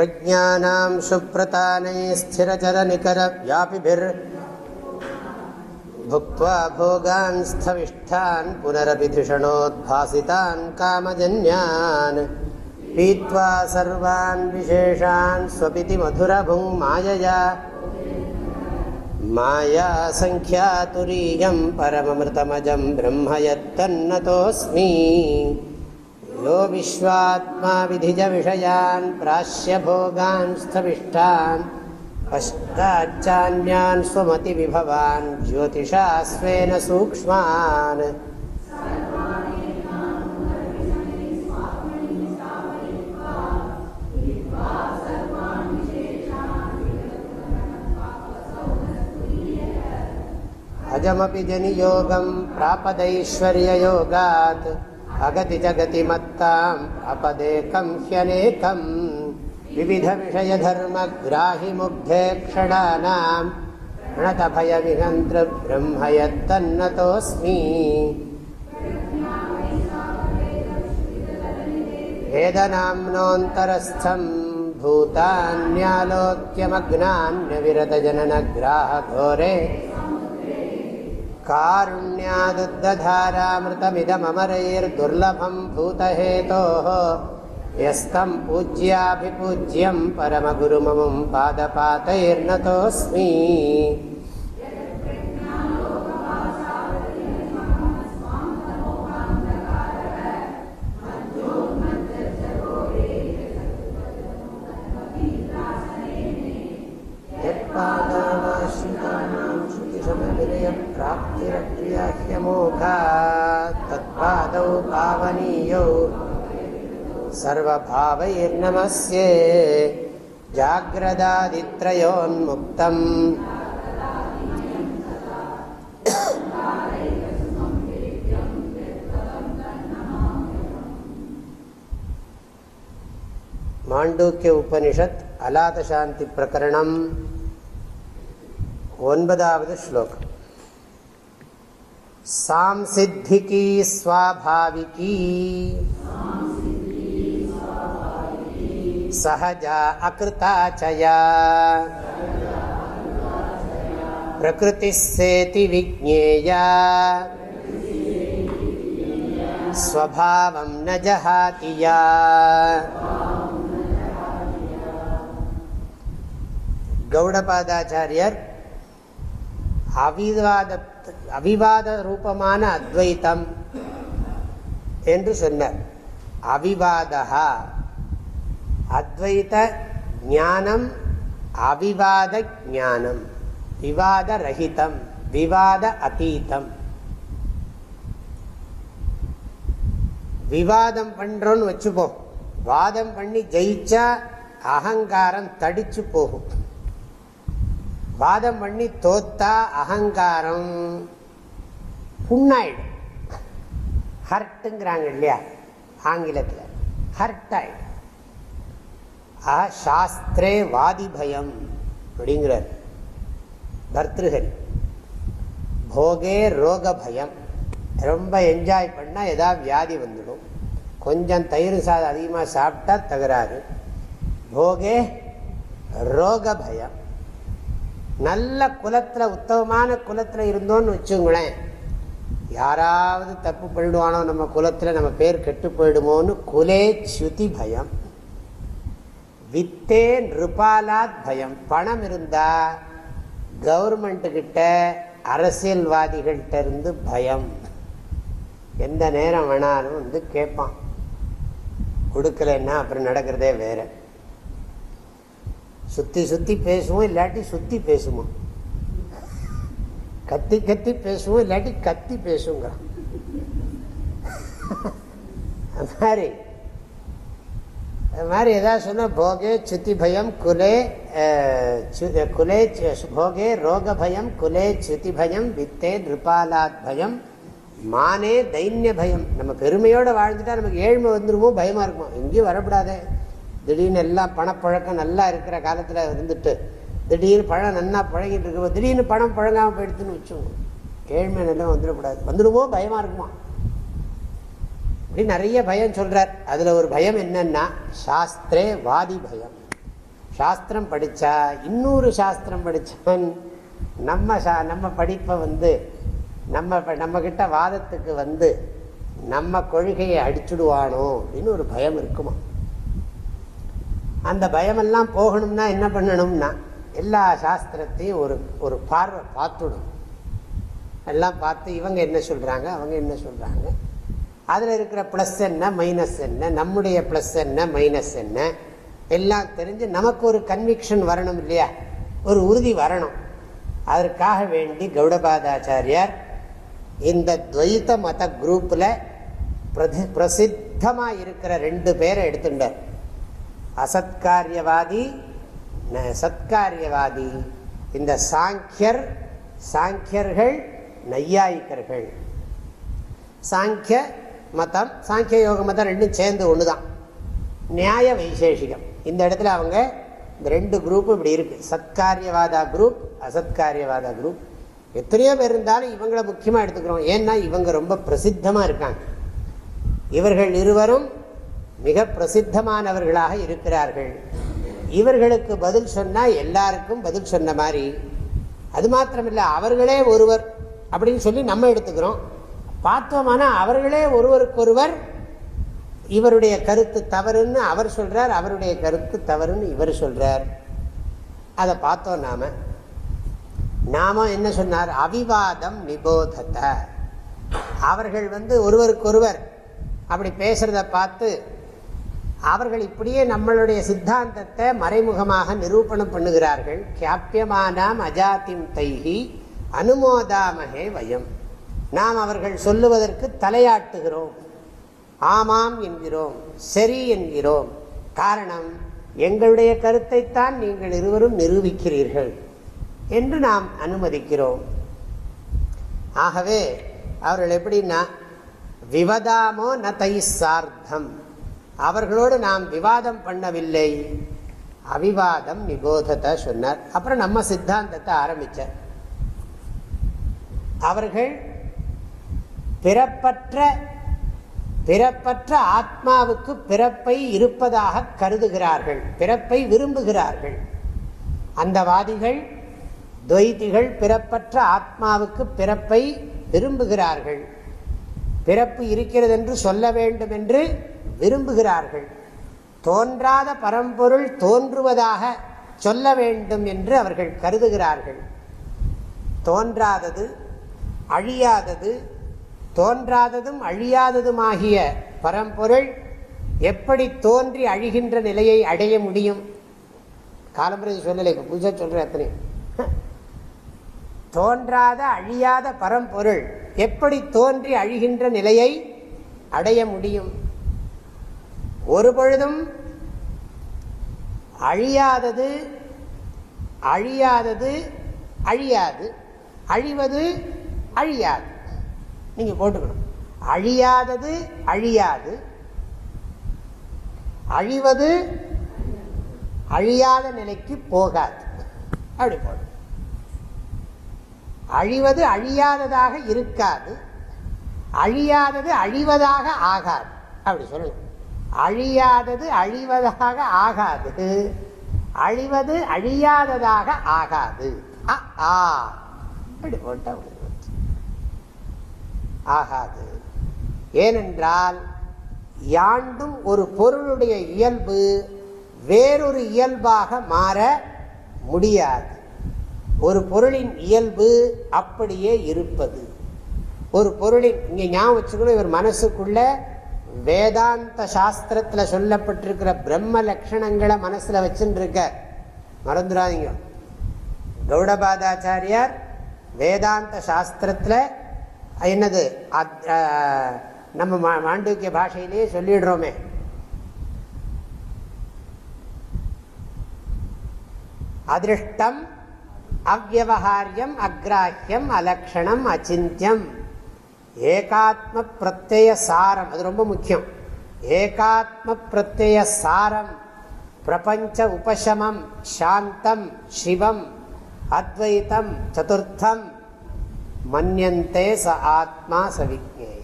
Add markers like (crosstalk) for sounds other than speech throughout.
प्रज्ञानां सुप्रतानैः स्थिरचरनिकरव्यापिभिर् भुक्त्वा भोगान् स्थविष्ठान् पुनरपि धिषणोद्भासितान् कामजन्यान् पीत्वा सर्वान् विशेषान् स्वपिति मधुरभुङ् मायया मायासङ्ख्यातुरीयं परममृतमजं ब्रह्म यत्तन्नतोऽस्मि यो विश्वात्मा विधिजविषयान् प्राश्यभोगान् स्थविष्ठान् पश्चाच्चान्यान् स्वमतिविभवान् ज्योतिषा स्वेन सूक्ष्मान् अजमपि जनियोगं प्रापदैश्वर्ययोगात् अगति जगतिमत्ताम् अपदेकं ह्यनेकम् विविधविषयधर्मग्राहिमुग्धे क्षणानां प्रणतभयविहन्तृब्रह्म यत्तन्नतोऽस्मि वेदनाम्नोऽन्तरस्थं भूतान्यालोक्यमग्नान्यविरतजननग्राहघोरे कारुण्यादुद्धधारामृतमिदममरैर्दुर्लभं भूतहेतोः यस्तं पूज्याभिपूज्यं परमगुरुममुं पादपातैर्नतोऽस्मि सर्वभावैर्नमस्ये जाग्रदादित्रयोन्मुक्तम् மாண்டூக்கிய உபனிஷத் அலாத சாந்தி பிரகரணம் ஒன்பதாவது ஸ்லோகம் சாம்சித்திகி ஸ்வாபாவிகி சகஜா அகிருத்தாச்சயா பிரகிருதிசேதி விஜேயா ஸ்வபாவம் ந ஜஹாதியா. கௌடபாதாச்சாரியர் அவிவாத அவிவாத ரூபமான அத்வைத்தம் என்று சொன்னார். அவிவாதா அத்வைத ஞானம் அவிவாத ஞானம் விவாத ரஹிதம் விவாத அத்தீதம் விவாதம் பண்றோம்னு வச்சுப்போம் வாதம் பண்ணி ஜெயிச்சா அகங்காரம் தடிச்சு போகும். வாதம் பண்ணி தோத்தா அகங்காரம் புண்ணாயிடும். ஹர்ட்டுங்கிறாங்க இல்லையா? ஆங்கிலத்தில். ஹர்ட் ஆயிடும் சாஸ்திரே வாதி பயம் அப்படிங்கிறார். பர்திருஹரி. போகே ரோக பயம் ரொம்ப என்ஜாய் பண்ணால் எதாவது வியாதி வந்துடும். கொஞ்சம் தயிர் சாதம் அதிகமாக சாப்பிட்டா தகராறு. போகே ரோக பயம் நல்ல குலத்தில் உத்தமமான குலத்தில் இருந்தோன்னு வச்சுங்களேன். யாராவது தப்பு பண்ணிடுவானோ நம்ம குலத்தில் நம்ம பேர் கெட்டு போயிடுமோன்னு குலே சுதி பயம். வித்தே நிருபாலாத் பயம். பணம் இருந்தா கவர்மெண்ட்டு கிட்ட அரசியல்வாதிகள்கிட்ட இருந்து பயம். எந்த நேரம் வேணாலும் வந்து கேட்பான் கொடுக்கலன்னா அப்புறம் நடக்கிறதே வேற. சுத்தி சுத்தி பேசுவோம் இல்லாட்டி சுத்தி பேசுவோம். கத்தி கத்தி பேசுவோம் இல்லாட்டி கத்தி பேசுங்க அது மாதிரி அது மாதிரி ஏதாவது சொன்னால் போகே சுத்தி பயம் குலே குலே போகே ரோக பயம் குலே சுத்தி பயம் வித்தே நிருபாலாத் பயம் மானே தைன்ய பயம். நம்ம பெருமையோடு வாழ்ந்துட்டா நமக்கு ஏழ்மை வந்துருமோ பயமாக இருக்கும்? எங்கேயும் வரக்கூடாதே திடீர்னு எல்லாம் பணப்பழக்கம் நல்லா இருக்கிற காலத்தில் இருந்துட்டு திடீர்னு பழம் நல்லா பழகிட்டு இருக்கோம் திடீர்னு பணம் பழங்காமல் போயிடுத்துன்னு வச்சோங்க ஏழ்மை நிலம் வந்துடக்கூடாது. வந்துடுவோ பயமாக இருக்குமா? இப்படி நிறைய பயம் சொல்கிறார் அதில் ஒரு பயம் என்னன்னா சாஸ்திரே வாதி பயம். சாஸ்திரம் படித்தா இன்னொரு சாஸ்திரம் படித்தவன் நம்ம சா நம்ம படிப்பை வந்து நம்ம நம்மக்கிட்ட வாதத்துக்கு வந்து நம்ம கொள்கையை அடிச்சுடுவானோ அப்படின்னு ஒரு பயம் இருக்குமா? அந்த பயமெல்லாம் போகணும்னா என்ன பண்ணணும்னா எல்லா சாஸ்திரத்தையும் ஒரு ஒரு பார்வை பார்த்துடும் எல்லாம் பார்த்து இவங்க என்ன சொல்கிறாங்க அவங்க என்ன சொல்கிறாங்க அதில் இருக்கிற ப்ளஸ் என்ன மைனஸ் என்ன நம்முடைய ப்ளஸ் என்ன மைனஸ் என்ன எல்லாம் தெரிஞ்சு நமக்கு ஒரு கன்விக்ஷன் வரணும் இல்லையா? ஒரு உறுதி வரணும். அதற்காக வேண்டி கௌடபாதாச்சாரியார் இந்த துவைத்த மத குரூப்பில் பிரதி பிரசித்தமாக இருக்கிற ரெண்டு பேரை எடுத்துட்டார். அசத்காரியவாதி சத்காரியவாதி. இந்த சாங்கியர் சாங்கியர்கள் நையாயிக்கர்கள் சாங்கிய மதம் சாங்கிய யோக மதம் ரெண்டும் சேர்ந்து ஒன்று தான் நியாய வைசேஷிகம். இந்த இடத்துல அவங்க இந்த ரெண்டு குரூப்பும் இப்படி இருக்கு. சத்காரியவாதா குரூப் அசத்காரியவாதா குரூப் எத்தனையோ பேர் இருந்தாலும் இவங்களை முக்கியமாக எடுத்துக்கிறோம். ஏன்னா இவங்க ரொம்ப பிரசித்தமாக இருக்காங்க. இவர்கள் இருவரும் மிக பிரசித்தமானவர்களாக இருக்கிறார்கள். இவர்களுக்கு பதில் சொன்னால் எல்லாருக்கும் பதில் சொன்ன மாதிரி. அது மாத்திரமில்லை அவர்களே ஒருவர் அப்படின்னு சொல்லி நம்ம எடுத்துக்கிறோம். பார்த்தோம்னா அவர்களே ஒருவருக்கொருவர் இவருடைய கருத்து தவறுன்னு அவர் சொல்றார் அவருடைய கருத்து தவறுன்னு இவர் சொல்றார். அதை பார்த்தோம் நாம. நாம என்ன சொன்னார்? அவிவாதம் நிபோதத்தை அவர்கள் வந்து ஒருவருக்கொருவர் அப்படி பேசுறத பார்த்து அவர்கள் இப்படியே நம்மளுடைய சித்தாந்தத்தை மறைமுகமாக நிரூபணம் பண்ணுகிறார்கள். கியாப்பியமானாம் அஜாத்திம் தைகி அனுமோதாமகே வயம். நாம் அவர்கள் சொல்லுவதற்கு தலையாட்டுகிறோம். ஆமாம் என்கிறோம் சரி என்கிறோம். காரணம் எங்களுடைய கருத்தைத்தான் நீங்கள் இருவரும் நிரூபிக்கிறீர்கள் என்று நாம் அனுமதிக்கிறோம். ஆகவே அவர்கள் எப்படின்னா விவதாமோ ந தை சார்த்தம். அவர்களோடு நாம் விவாதம் பண்ணவில்லை. அவிவாதம் நிபோதத்தை சொன்னார். அப்புறம் நம்ம சித்தாந்தத்தை ஆரம்பித்தார் அவர்கள் பிறப்பற்ற பிறப்பற்ற ஆத்மாவுக்கு பிறப்பை இருப்பதாக கருதுகிறார்கள் பிறப்பை விரும்புகிறார்கள். அந்த வாதிகள் துவைதிகள் பிறப்பற்ற ஆத்மாவுக்கு பிறப்பை விரும்புகிறார்கள். பிறப்பு இருக்கிறது என்று சொல்ல வேண்டும் என்று விரும்புகிறார்கள். தோன்றாத பரம்பொருள் தோன்றுவதாக சொல்ல வேண்டும் என்று அவர்கள் கருதுகிறார்கள். தோன்றாதது அழியாதது தோன்றாததும் அழியாததுமாகிய பரம்பொருள் எப்படி தோன்றி அழிகின்ற நிலையை அடைய முடியும்? காலம்புரதி சொல்லலை இப்போ புதுசாக சொல்கிற அத்தனை. தோன்றாத அழியாத பரம்பொருள் எப்படி தோன்றி அழிகின்ற நிலையை அடைய முடியும்? ஒரு பொழுதும் அழியாதது அழியாதது அழியாது. அழிவது அழியாது. நீங்க போட்டுக்கணும். அழியாதது அழியாது. அழிவது அழியாத நிலைக்கு போகாது. அப்படி போடு. அழிவது அழியாததாக இருக்காது. அழியாதது அழிவதாக ஆகாது. அப்படி சொல்லணும் அழியாதது அழிவதாக ஆகாது. அழிவது அழியாததாக ஆகாது. அப்படி போட்ட ஆகாது. ஏனென்றால் யாண்டும் ஒரு பொருளுடைய இயல்பு வேறொரு இயல்பாக மாற முடியாது. ஒரு பொருளின் இயல்பு அப்படியே இருப்பது. ஒரு பொருளின் இங்கே ஞாபகம் வச்சுக்கணும் இவர் மனசுக்குள்ள வேதாந்த சாஸ்திரத்தில் சொல்லப்பட்டிருக்கிற பிரம்ம லட்சணங்களை மனசில் வச்சுருக்க மறந்துடாதீங்க. கௌடபாதாச்சாரியார் வேதாந்த சாஸ்திரத்தில் என்னது? நம்ம மாண்டூக்கிய பாஷையிலேயே சொல்லிடுறோமே. அதிருஷ்டம் அவ்வகாரியம் அக்ராஹியம் அலக்ஷணம் அச்சிந்தியம். ஏகாத்ம பிரத்ய சாரம் அது ரொம்ப முக்கியம். ஏகாத்ம பிரத்ய சாரம் பிரபஞ்ச உபசமம் சாந்தம் சிவம் அத்வைத்தம் சதுர்த்தம் மன்யந்தே ச ஆத்மா சவிஜேய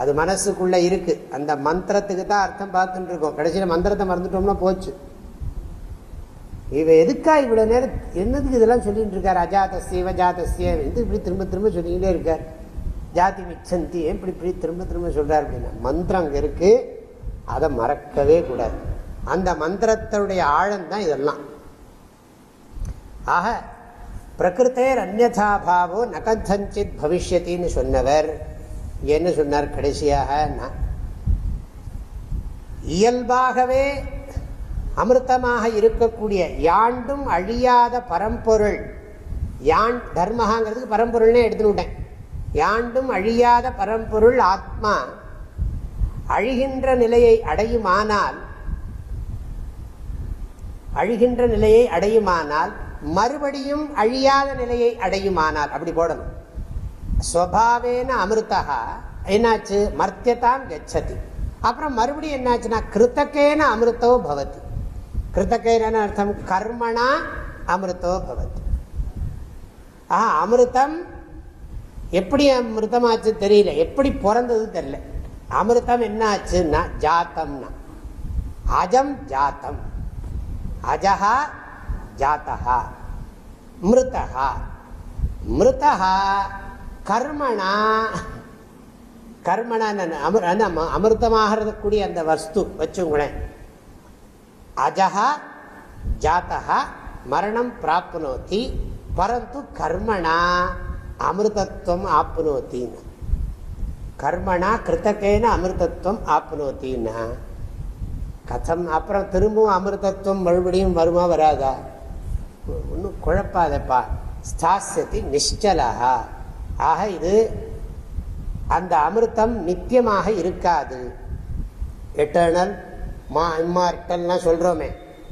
அது மனசுக்குள்ளே இருக்கு. அந்த மந்திரத்துக்கு தான் அர்த்தம் பார்த்துட்டு இருக்கோம் கடைசியில் மந்திரத்தை மறந்துட்டோம்னா போச்சு. இவ எதுக்கா இவ்வளோ நேரம் என்னதுக்கு இதெல்லாம் சொல்லிட்டு இருக்கார் அஜாதசிய வஜாதசிய இது இப்படி திரும்ப திரும்ப சொல்லிக்கிட்டே இருக்கார். ஜாதி மிச்சந்தி ஏன் இப்படி இப்படி திரும்ப திரும்ப சொல்கிறார் அப்படின்னா மந்திரம் அங்கே இருக்குது அதை மறக்கவே கூடாது. அந்த மந்திரத்தினுடைய ஆழம் தான் இதெல்லாம். ஆக பிரகிருத்தேர் அந்நதா பாவோ நகஞ்சஞ்சித் பவிஷ்யத்தின்னு சொன்னவர். என்ன சொன்னார் கடைசியாக? இயல்பாகவே அமிர்தமாக இருக்கக்கூடிய யாண்டும் அழியாத பரம்பொருள். யான் தர்மகாங்கிறதுக்கு பரம்பொருள்னே எடுத்துனுட்டேன் யாண்டும் அழியாத பரம்பொருள் ஆத்மா. அழிகின்ற நிலையை அடையுமானால் அழிகின்ற நிலையை அடையுமானால் மறுபடியும் அழியாத நிலையை அடையுமானால் அப்படி போடணும். ஸ்வபாவேன அமிர்தா என்னாச்சு? மர்த்தியதாம் கச்சதி. அப்புறம் மறுபடியும் என்னாச்சுன்னா கிருத்தக்கேன அமிர்தோ பவதி. கிருத்தக்கேன அர்த்தம்? கர்மனா அமிர்தோ பவதி. ஆஹா அமிர்தம் எப்படி அமிர்தமாச்சு தெரியல. எப்படி பிறந்தது தெரியல. அமிர்தம் என்ன ஆச்சுன்னா ஜாத்தம்னா. அஜம் ஜாத்தம். அஜஹா ஜாத்தா மிருதா கர்மனா கர்மணா கர்மணா அமிர்தமாகக்கூடிய அந்த வஸ்து வச்சுங்களேன். அஜகா ஜாத்தகா மரணம் பிராப்னோத்தி பரந்து கர்மனா அமிர்தத்துவம் ஆப்னோத்தின்னு கர்மனா கிருத்தக்கேன அமிர்தத்துவம் ஆப்னோத்தின்னா கதம் அப்புறம் திரும்பவும் அமிர்தத்துவம் மறுபடியும் வருமா வராதா? ஒன்றும் குழப்பாதப்பா. ஸ்தாசியத்தி நிச்சலாக ஆக இது அந்த அமிர்தம் நித்தியமாக இருக்காது. எட்டர்னல் மா இம்மார்டல்லாம் சொல்கிறோமே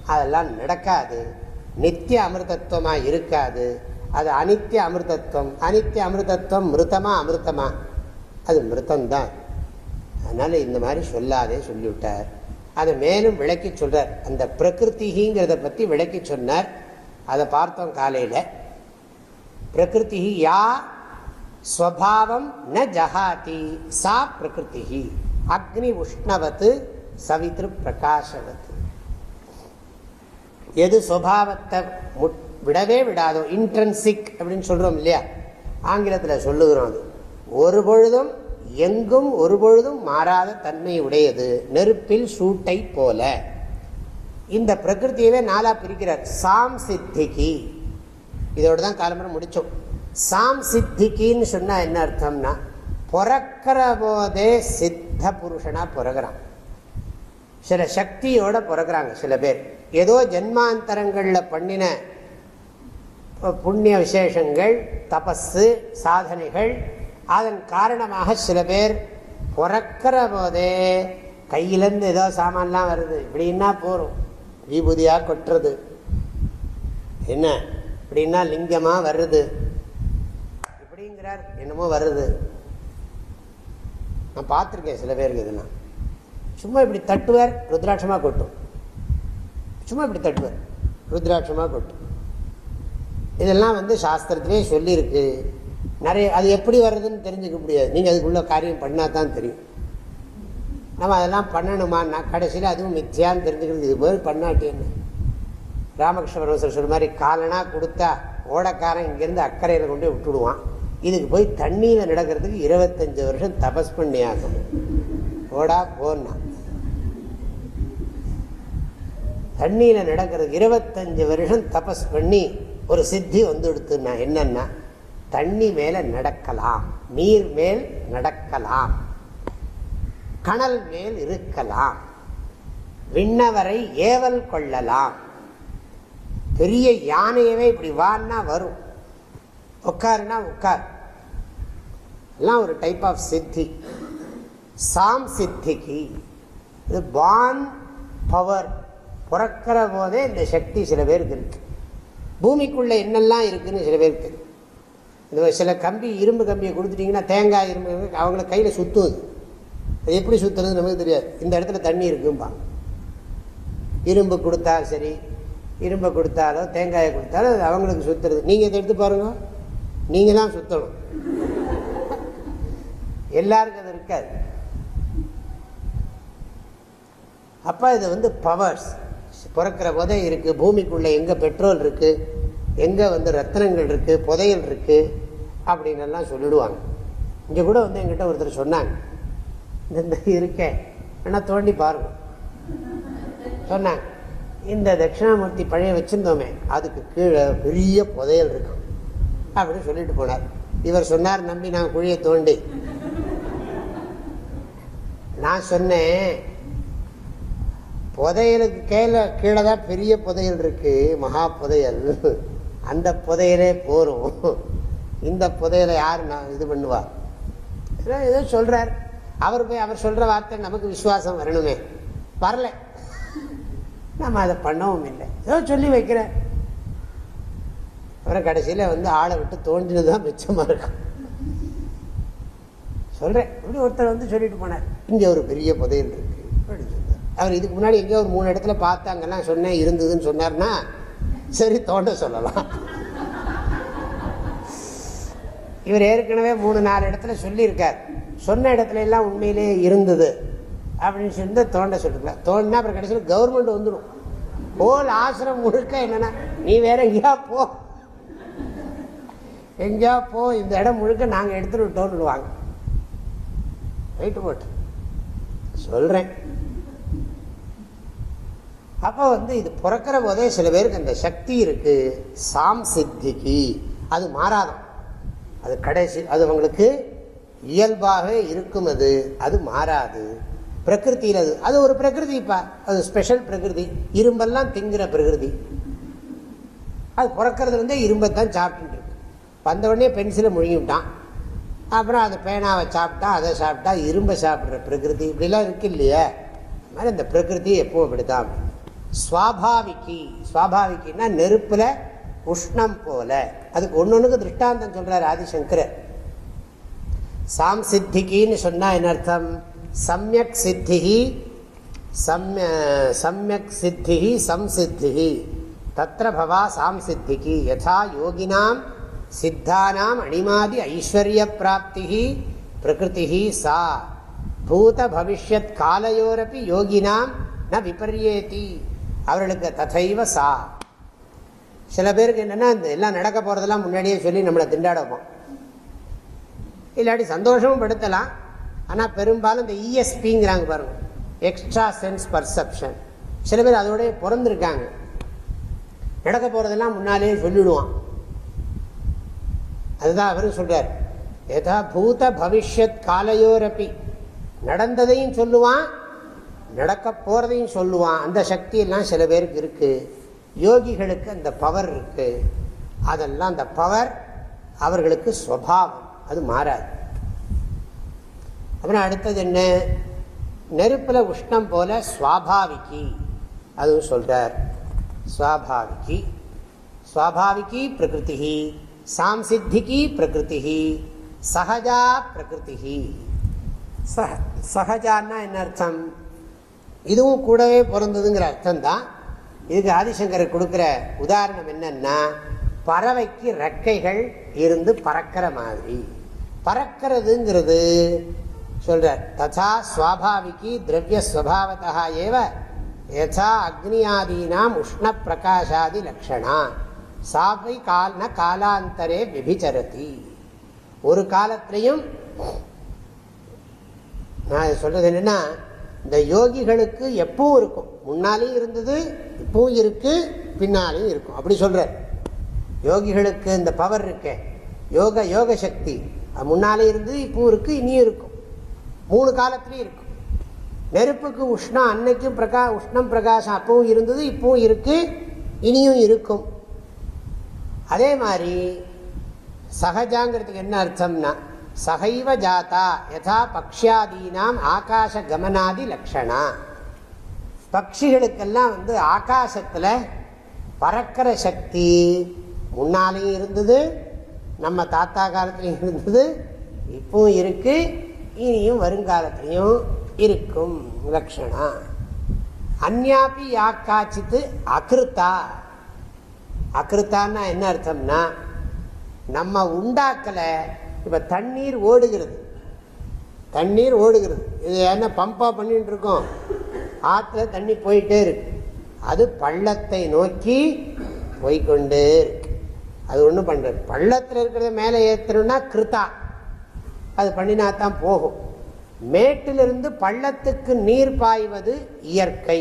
அதெல்லாம் நடக்காது. நித்திய அமிர்தத்துவமாக இருக்காது. அது அனித்திய அமிர்தத்துவம். அனித்திய அமிர்தத்துவம் மிருத்தமா அமிர்தமா? அது மிருத்தம்தான் அதனால் இந்த மாதிரி சொல்லாதே சொல்லிவிட்டார். அதை மேலும் விளக்கி சொல்கிறார் அந்த பிரகிருத்திங்கிறத பற்றி விளக்கி சொன்னார். அதை பார்த்தோம் காலையில். பிரகிருதி யா ஸ்வபாவம் ந ஜஹாதி சா பிரகிருதி அக்னி உஷ்ணவத்து சவித்ரு பிரகாசவத்து எது சுவாவத்தை விடவே விடாதோ இன்ட்ரன்சிக் அப்படின்னு சொல்கிறோம் இல்லையா? ஆங்கிலத்தில் சொல்லுகிறோம் அது. ஒரு பொழுதும் எங்கும் ஒரு பொழுதும் மாறாத தன்மை உடையது நெருப்பில் சூட்டை போல. இந்த பிரகிருத்தியவே நாளா பிரிக்கிறார். சாம் சித்திகி. இதோடு தான் காலம்பரம் முடிச்சோம். சாம் சித்திகின்னு சொன்னா என்ன அர்த்தம்னா பிறக்கிற போதே சித்த புருஷனா பிறகுறான். சில சக்தியோட பிறகுறாங்க சில பேர். ஏதோ ஜென்மாந்தரங்களில் பண்ணின புண்ணிய விசேஷங்கள் தபஸு சாதனைகள் அதன் காரணமாக சில பேர் பிறக்கிற போதே கையிலேருந்து ஏதோ சாமான்லாம் வருது. இப்படின்னா போகிறோம் விபூதியாக கொட்டுறது. என்ன? அப்படின்னா லிங்கமாக வருது. இப்படிங்கிறார். என்னமோ வருது. நான் பார்த்துருக்கேன் சில பேருக்கு இதெல்லாம். சும்மா இப்படி தட்டுவார் ருத்ராட்சமாக கொட்டும். சும்மா இப்படி தட்டுவார் ருத்ராட்சமாக கொட்டும். இதெல்லாம் வந்து சாஸ்திரத்திலே சொல்லியிருக்கு. நிறைய அது எப்படி வர்றதுன்னு தெரிஞ்சுக்க முடியாது. நீங்கள் அதுக்குள்ள காரியம் பண்ணால் தான் தெரியும். நம்ம அதெல்லாம் பண்ணணுமான்னா கடைசியில் அதுவும் மித்தியான்னு தெரிஞ்சுக்கிறது. இது போய் பண்ணாட்டேன்னு ராமகிருஷ்ண பரமேஸ்வரர் மாதிரி காலனாக கொடுத்தா ஓடக்காரன் இங்கேருந்து அக்கறையில் கொண்டு விட்டுடுவான். இதுக்கு போய் தண்ணியில் நடக்கிறதுக்கு இருபத்தஞ்சு வருஷம் தபஸ் பண்ணி ஆகும் ஓடா போனா தண்ணியில் நடக்கிறது இருபத்தஞ்சி வருஷம் தபஸ் பண்ணி ஒரு சித்தி வந்து எடுத்துனா என்னன்னா தண்ணி மேலே நடக்கலாம். நீர் மேல் நடக்கலாம். கணல் மேல் இருக்கலாம். விண்ணவரை ஏவல் கொள்ளலாம். பெரிய யானையவே இப்படி வான்னா வரும். உட்காருனா உட்கார். எல்லாம் ஒரு டைப் ஆஃப் சித்தி சாம் சித்திக்கு இது பான் பவர் பிறக்கிற போதே இந்த சக்தி சில பேருக்கு இருக்கு. பூமிக்குள்ளே என்னெல்லாம் இருக்குதுன்னு சில பேருக்கு. இந்த சில கம்பி இரும்பு கம்பியை கொடுத்துட்டிங்கன்னா தேங்காய் இரும்பு அவங்கள கையில் சுற்றுது எப்படி சுற்றுறது நமக்கு தெரியாது. இந்த இடத்துல தண்ணி இருக்கும்பாங்க இரும்பு கொடுத்தா சரி இரும்பை கொடுத்தாலோ தேங்காயை கொடுத்தாலோ அது அவங்களுக்கு சுற்றுறது நீங்கள் இதை எடுத்து பாருங்க. நீங்கள் தான் சுற்றணும் எல்லாருக்கும் அது இருக்காது. அப்போ இது வந்து பவர்ஸ் பிறக்கிற புதை இருக்குது பூமிக்குள்ளே எங்கே பெட்ரோல் இருக்குது எங்கே வந்து ரத்தனங்கள் இருக்குது புதையல் இருக்குது அப்படின்னு எல்லாம் சொல்லிடுவாங்க. இங்கே கூட வந்து எங்கிட்ட ஒருத்தர் சொன்னாங்க. இந்த இருக்கேன். ஆனால் தோண்டி பாருங்க. சொன்னாங்க. இந்த தட்சிணாமூர்த்தி பழைய வச்சிருந்தோமே அதுக்கு கீழே பெரிய புதையல் இருக்கும். அப்படின்னு சொல்லிட்டு போனார். இவர் சொன்னார் நம்பி நான் குழியை தோண்டி. நான் சொன்னேன் புதையலுக்கு கீழே கீழே தான் பெரிய புதையல் இருக்கு மகா புதையல். அந்த புதையலே போரும். இந்த புதையலை யார் நான் இது பண்ணுவார் ஏதோ சொல்றார். அவர் போய் அவர் சொல்கிற வார்த்தை நமக்கு விசுவாசம் வரணுமே. வரல. நம்ம அதை பண்ணவும் இல்லை. ஏதோ சொல்லி வைக்கிறேன். அப்புறம் கடைசியில் வந்து ஆளை விட்டு தோன்றினது தான் மிச்சமாக இருக்கும் சொல்கிறேன் இப்படி ஒருத்தர் வந்து சொல்லிட்டு போனார். இங்கே ஒரு பெரிய புதையல் இருக்கு. அப்படின்னு சொன்னார். அவர் இதுக்கு முன்னாடி எங்கேயோ ஒரு மூணு இடத்துல பார்த்தாங்கெல்லாம் சொன்னேன் இருந்ததுன்னு சொன்னார்னா சரி தோண்ட சொல்லலாம். இவர் ஏற்கனவே மூணு நாலு இடத்துல சொல்லியிருக்கார். சொன்ன இடத்துல எல்லாம் உண்மையிலே இருந்தது. அப்படின்னு சொல்லி தோண்ட சொல்லிருக்கலாம் தோண்டினா அப்புறம் கடைசியில் கவர்மெண்ட் வந்துடும் போல் ஆசிரம் முழுக்க என்னன்னா நீ வேற எங்கேயா போ. எங்கேயா போ. இந்த இடம் முழுக்க நாங்கள் எடுத்துட்டு விட்டோம்னுடுவாங்க ரைட்டு போட்டு. சொல்கிறேன் அப்போ வந்து இது பிறக்கிற போதே சில பேருக்கு அந்த சக்தி இருக்குது சாம் சித்திக்கு அது மாறாதான் அது கடைசி அது அவங்களுக்கு இயல்பாகவே இருக்கும் அது அது மாறாது. பிரகிருத்தியில் அது அது ஒரு பிரகிருதிப்பா அது ஸ்பெஷல் பிரகிருதி. இரும்பெல்லாம் திங்குற பிரகிருதி. அது பிறக்கிறதுலேருந்தே இரும்பை தான் சாப்பிட்டு இருக்கு. வந்த பென்சிலை முழுங்கிவிட்டான் அப்புறம் அந்த பேனாவை சாப்பிட்டா அதை சாப்பிட்டா இரும்பை சாப்பிட்ற பிரகிருதி. இப்படிலாம் இருக்கு இல்லையா. அது மாதிரி அந்த பிரகிருதி எப்போ அப்படிதான் ஸ்வாபாவிக்கி ஸ்வாபாவிக்கின்னா நெருப்பில் உஷ்ணம் போல. அதுக்கு ஒன்று ஒன்றுக்கு திருஷ்டாந்தம் சொல்கிறார் ஆதிசங்கரர். சாம் சித்திகின்னு சொன்னால் என்ன அர்த்தம் சமயக் சித்திகி சம்ய சமயக் சித்திகி சம்சித்திகி தத்திர பவா சாம் சித்திகி யதா யோகினாம் சித்தானாம் அணிமாதி ஐஸ்வர்ய பிராப்தி பிரகிருதி சா பூத பவிஷ்யத் காலையோரப்பி யோகினாம் ந விபரியேதி அவர்களுக்கு ததைவ சா சில பேருக்கு என்னென்னா எல்லாம் நடக்க போகிறதெல்லாம் முன்னாடியே சொல்லி நம்மளை திண்டாடுவோம் இல்லாட்டி சந்தோஷமும் படுத்தலாம். ஆனால் பெரும்பாலும் இந்த இஎஸ்பிங்கிறாங்க பாருங்க. எக்ஸ்ட்ரா சென்ஸ் பர்செப்ஷன் சில பேர் அதோடய பிறந்திருக்காங்க. நடக்க போகிறதெல்லாம் முன்னாலேயே சொல்லிடுவான். அதுதான் அவரும் சொல்கிறார் எதா பூத பவிஷ்யத் காலையோரப்பி. நடந்ததையும் சொல்லுவான் நடக்க போகிறதையும் சொல்லுவான். அந்த சக்தியெல்லாம் சில பேருக்கு இருக்குது யோகிகளுக்கு அந்த பவர் இருக்குது அதெல்லாம் அந்த பவர் அவர்களுக்கு ஸ்வபாவம் அது மாறாது. அப்புறம் அடுத்தது என்ன? நெருப்பில் உஷ்ணம் போல சுவாபாவிக்கி அதுவும் சொல்கிறார் சுவாபாவிக்கி சுவாபாவிகி பிரகிருதி சாம்சித்திகி பிரகிருதி சகஜா பிரகிருதி சகஜான்னா என்ன அர்த்தம்? இதுவும் கூடவே பிறந்ததுங்கிற அர்த்தம் தான் இதுக்கு ஆதிசங்கர் கொடுக்குற உதாரணம் என்னன்னா பறவைக்கு ரெக்கைகள் இருந்து பறக்கிற மாதிரி. பறக்கிறதுங்கிறது சொல்றார் ததா சுவாபாவிக்கு திரவிய ஸ்வபாவத்தா ஏவ யசா அக்னியாதீனாம் உஷ்ண பிரகாஷாதி லட்சணா சாபை கால் ந காலாந்தரே விபிச்சரதி. ஒரு காலத்திலையும் நான் சொல்றது என்னன்னா இந்த யோகிகளுக்கு எப்பவும் இருக்கும். முன்னாலேயும் இருந்தது இப்பவும் இருக்கு பின்னாலேயும் இருக்கும். அப்படி சொல்ற யோகிகளுக்கு இந்த பவர் இருக்கே. யோக யோக சக்தி. முன்னாலே இருந்து இப்போ இருக்கு இனியும் இருக்கும். மூணு காலத்துலேயும் இருக்கும். நெருப்புக்கு உஷ்ணம் அன்னைக்கும் பிரகா உஷ்ணம் பிரகாசம் அப்பவும் இருந்தது இப்பவும் இருக்கு இனியும் இருக்கும். அதே மாதிரி சகஜாங்கிறதுக்கு என்ன அர்த்தம்னா சகைவ ஜாத்தா யதா பக்ஷாதீனாம் ஆகாச கமனாதி லக்ஷணா. பட்சிகளுக்கெல்லாம் வந்து ஆகாசத்தில் பறக்கிற சக்தி முன்னாலேயும் இருந்தது நம்ம தாத்தா காலத்திலையும் இருந்தது இப்பவும் இருக்கு இனியும் வருங்காலத்திலையும் இருக்கும் லக்ஷணா. அந்யாபி யாக்காச்சித்து அகிருத்தா. அகிருத்தான்னா என்ன அர்த்தம்னா நம்ம உண்டாக்கலை இப்போ தண்ணீர் ஓடுகிறது. தண்ணீர் ஓடுகிறது. இது என்ன பம்பா பண்ணிட்டு இருக்கோம் ஆற்றுல தண்ணி போயிட்டே இருக்கு. அது பள்ளத்தை நோக்கி போய்கொண்டே இருக்கு. அது ஒன்றும் பண்ணுறது பள்ளத்தில் இருக்கிறத மேலே ஏற்றணும்னா கிருத்தா. அது பண்ணினா தான் போகும். மேட்டிலிருந்து பள்ளத்துக்கு நீர் பாய்வது இயற்கை.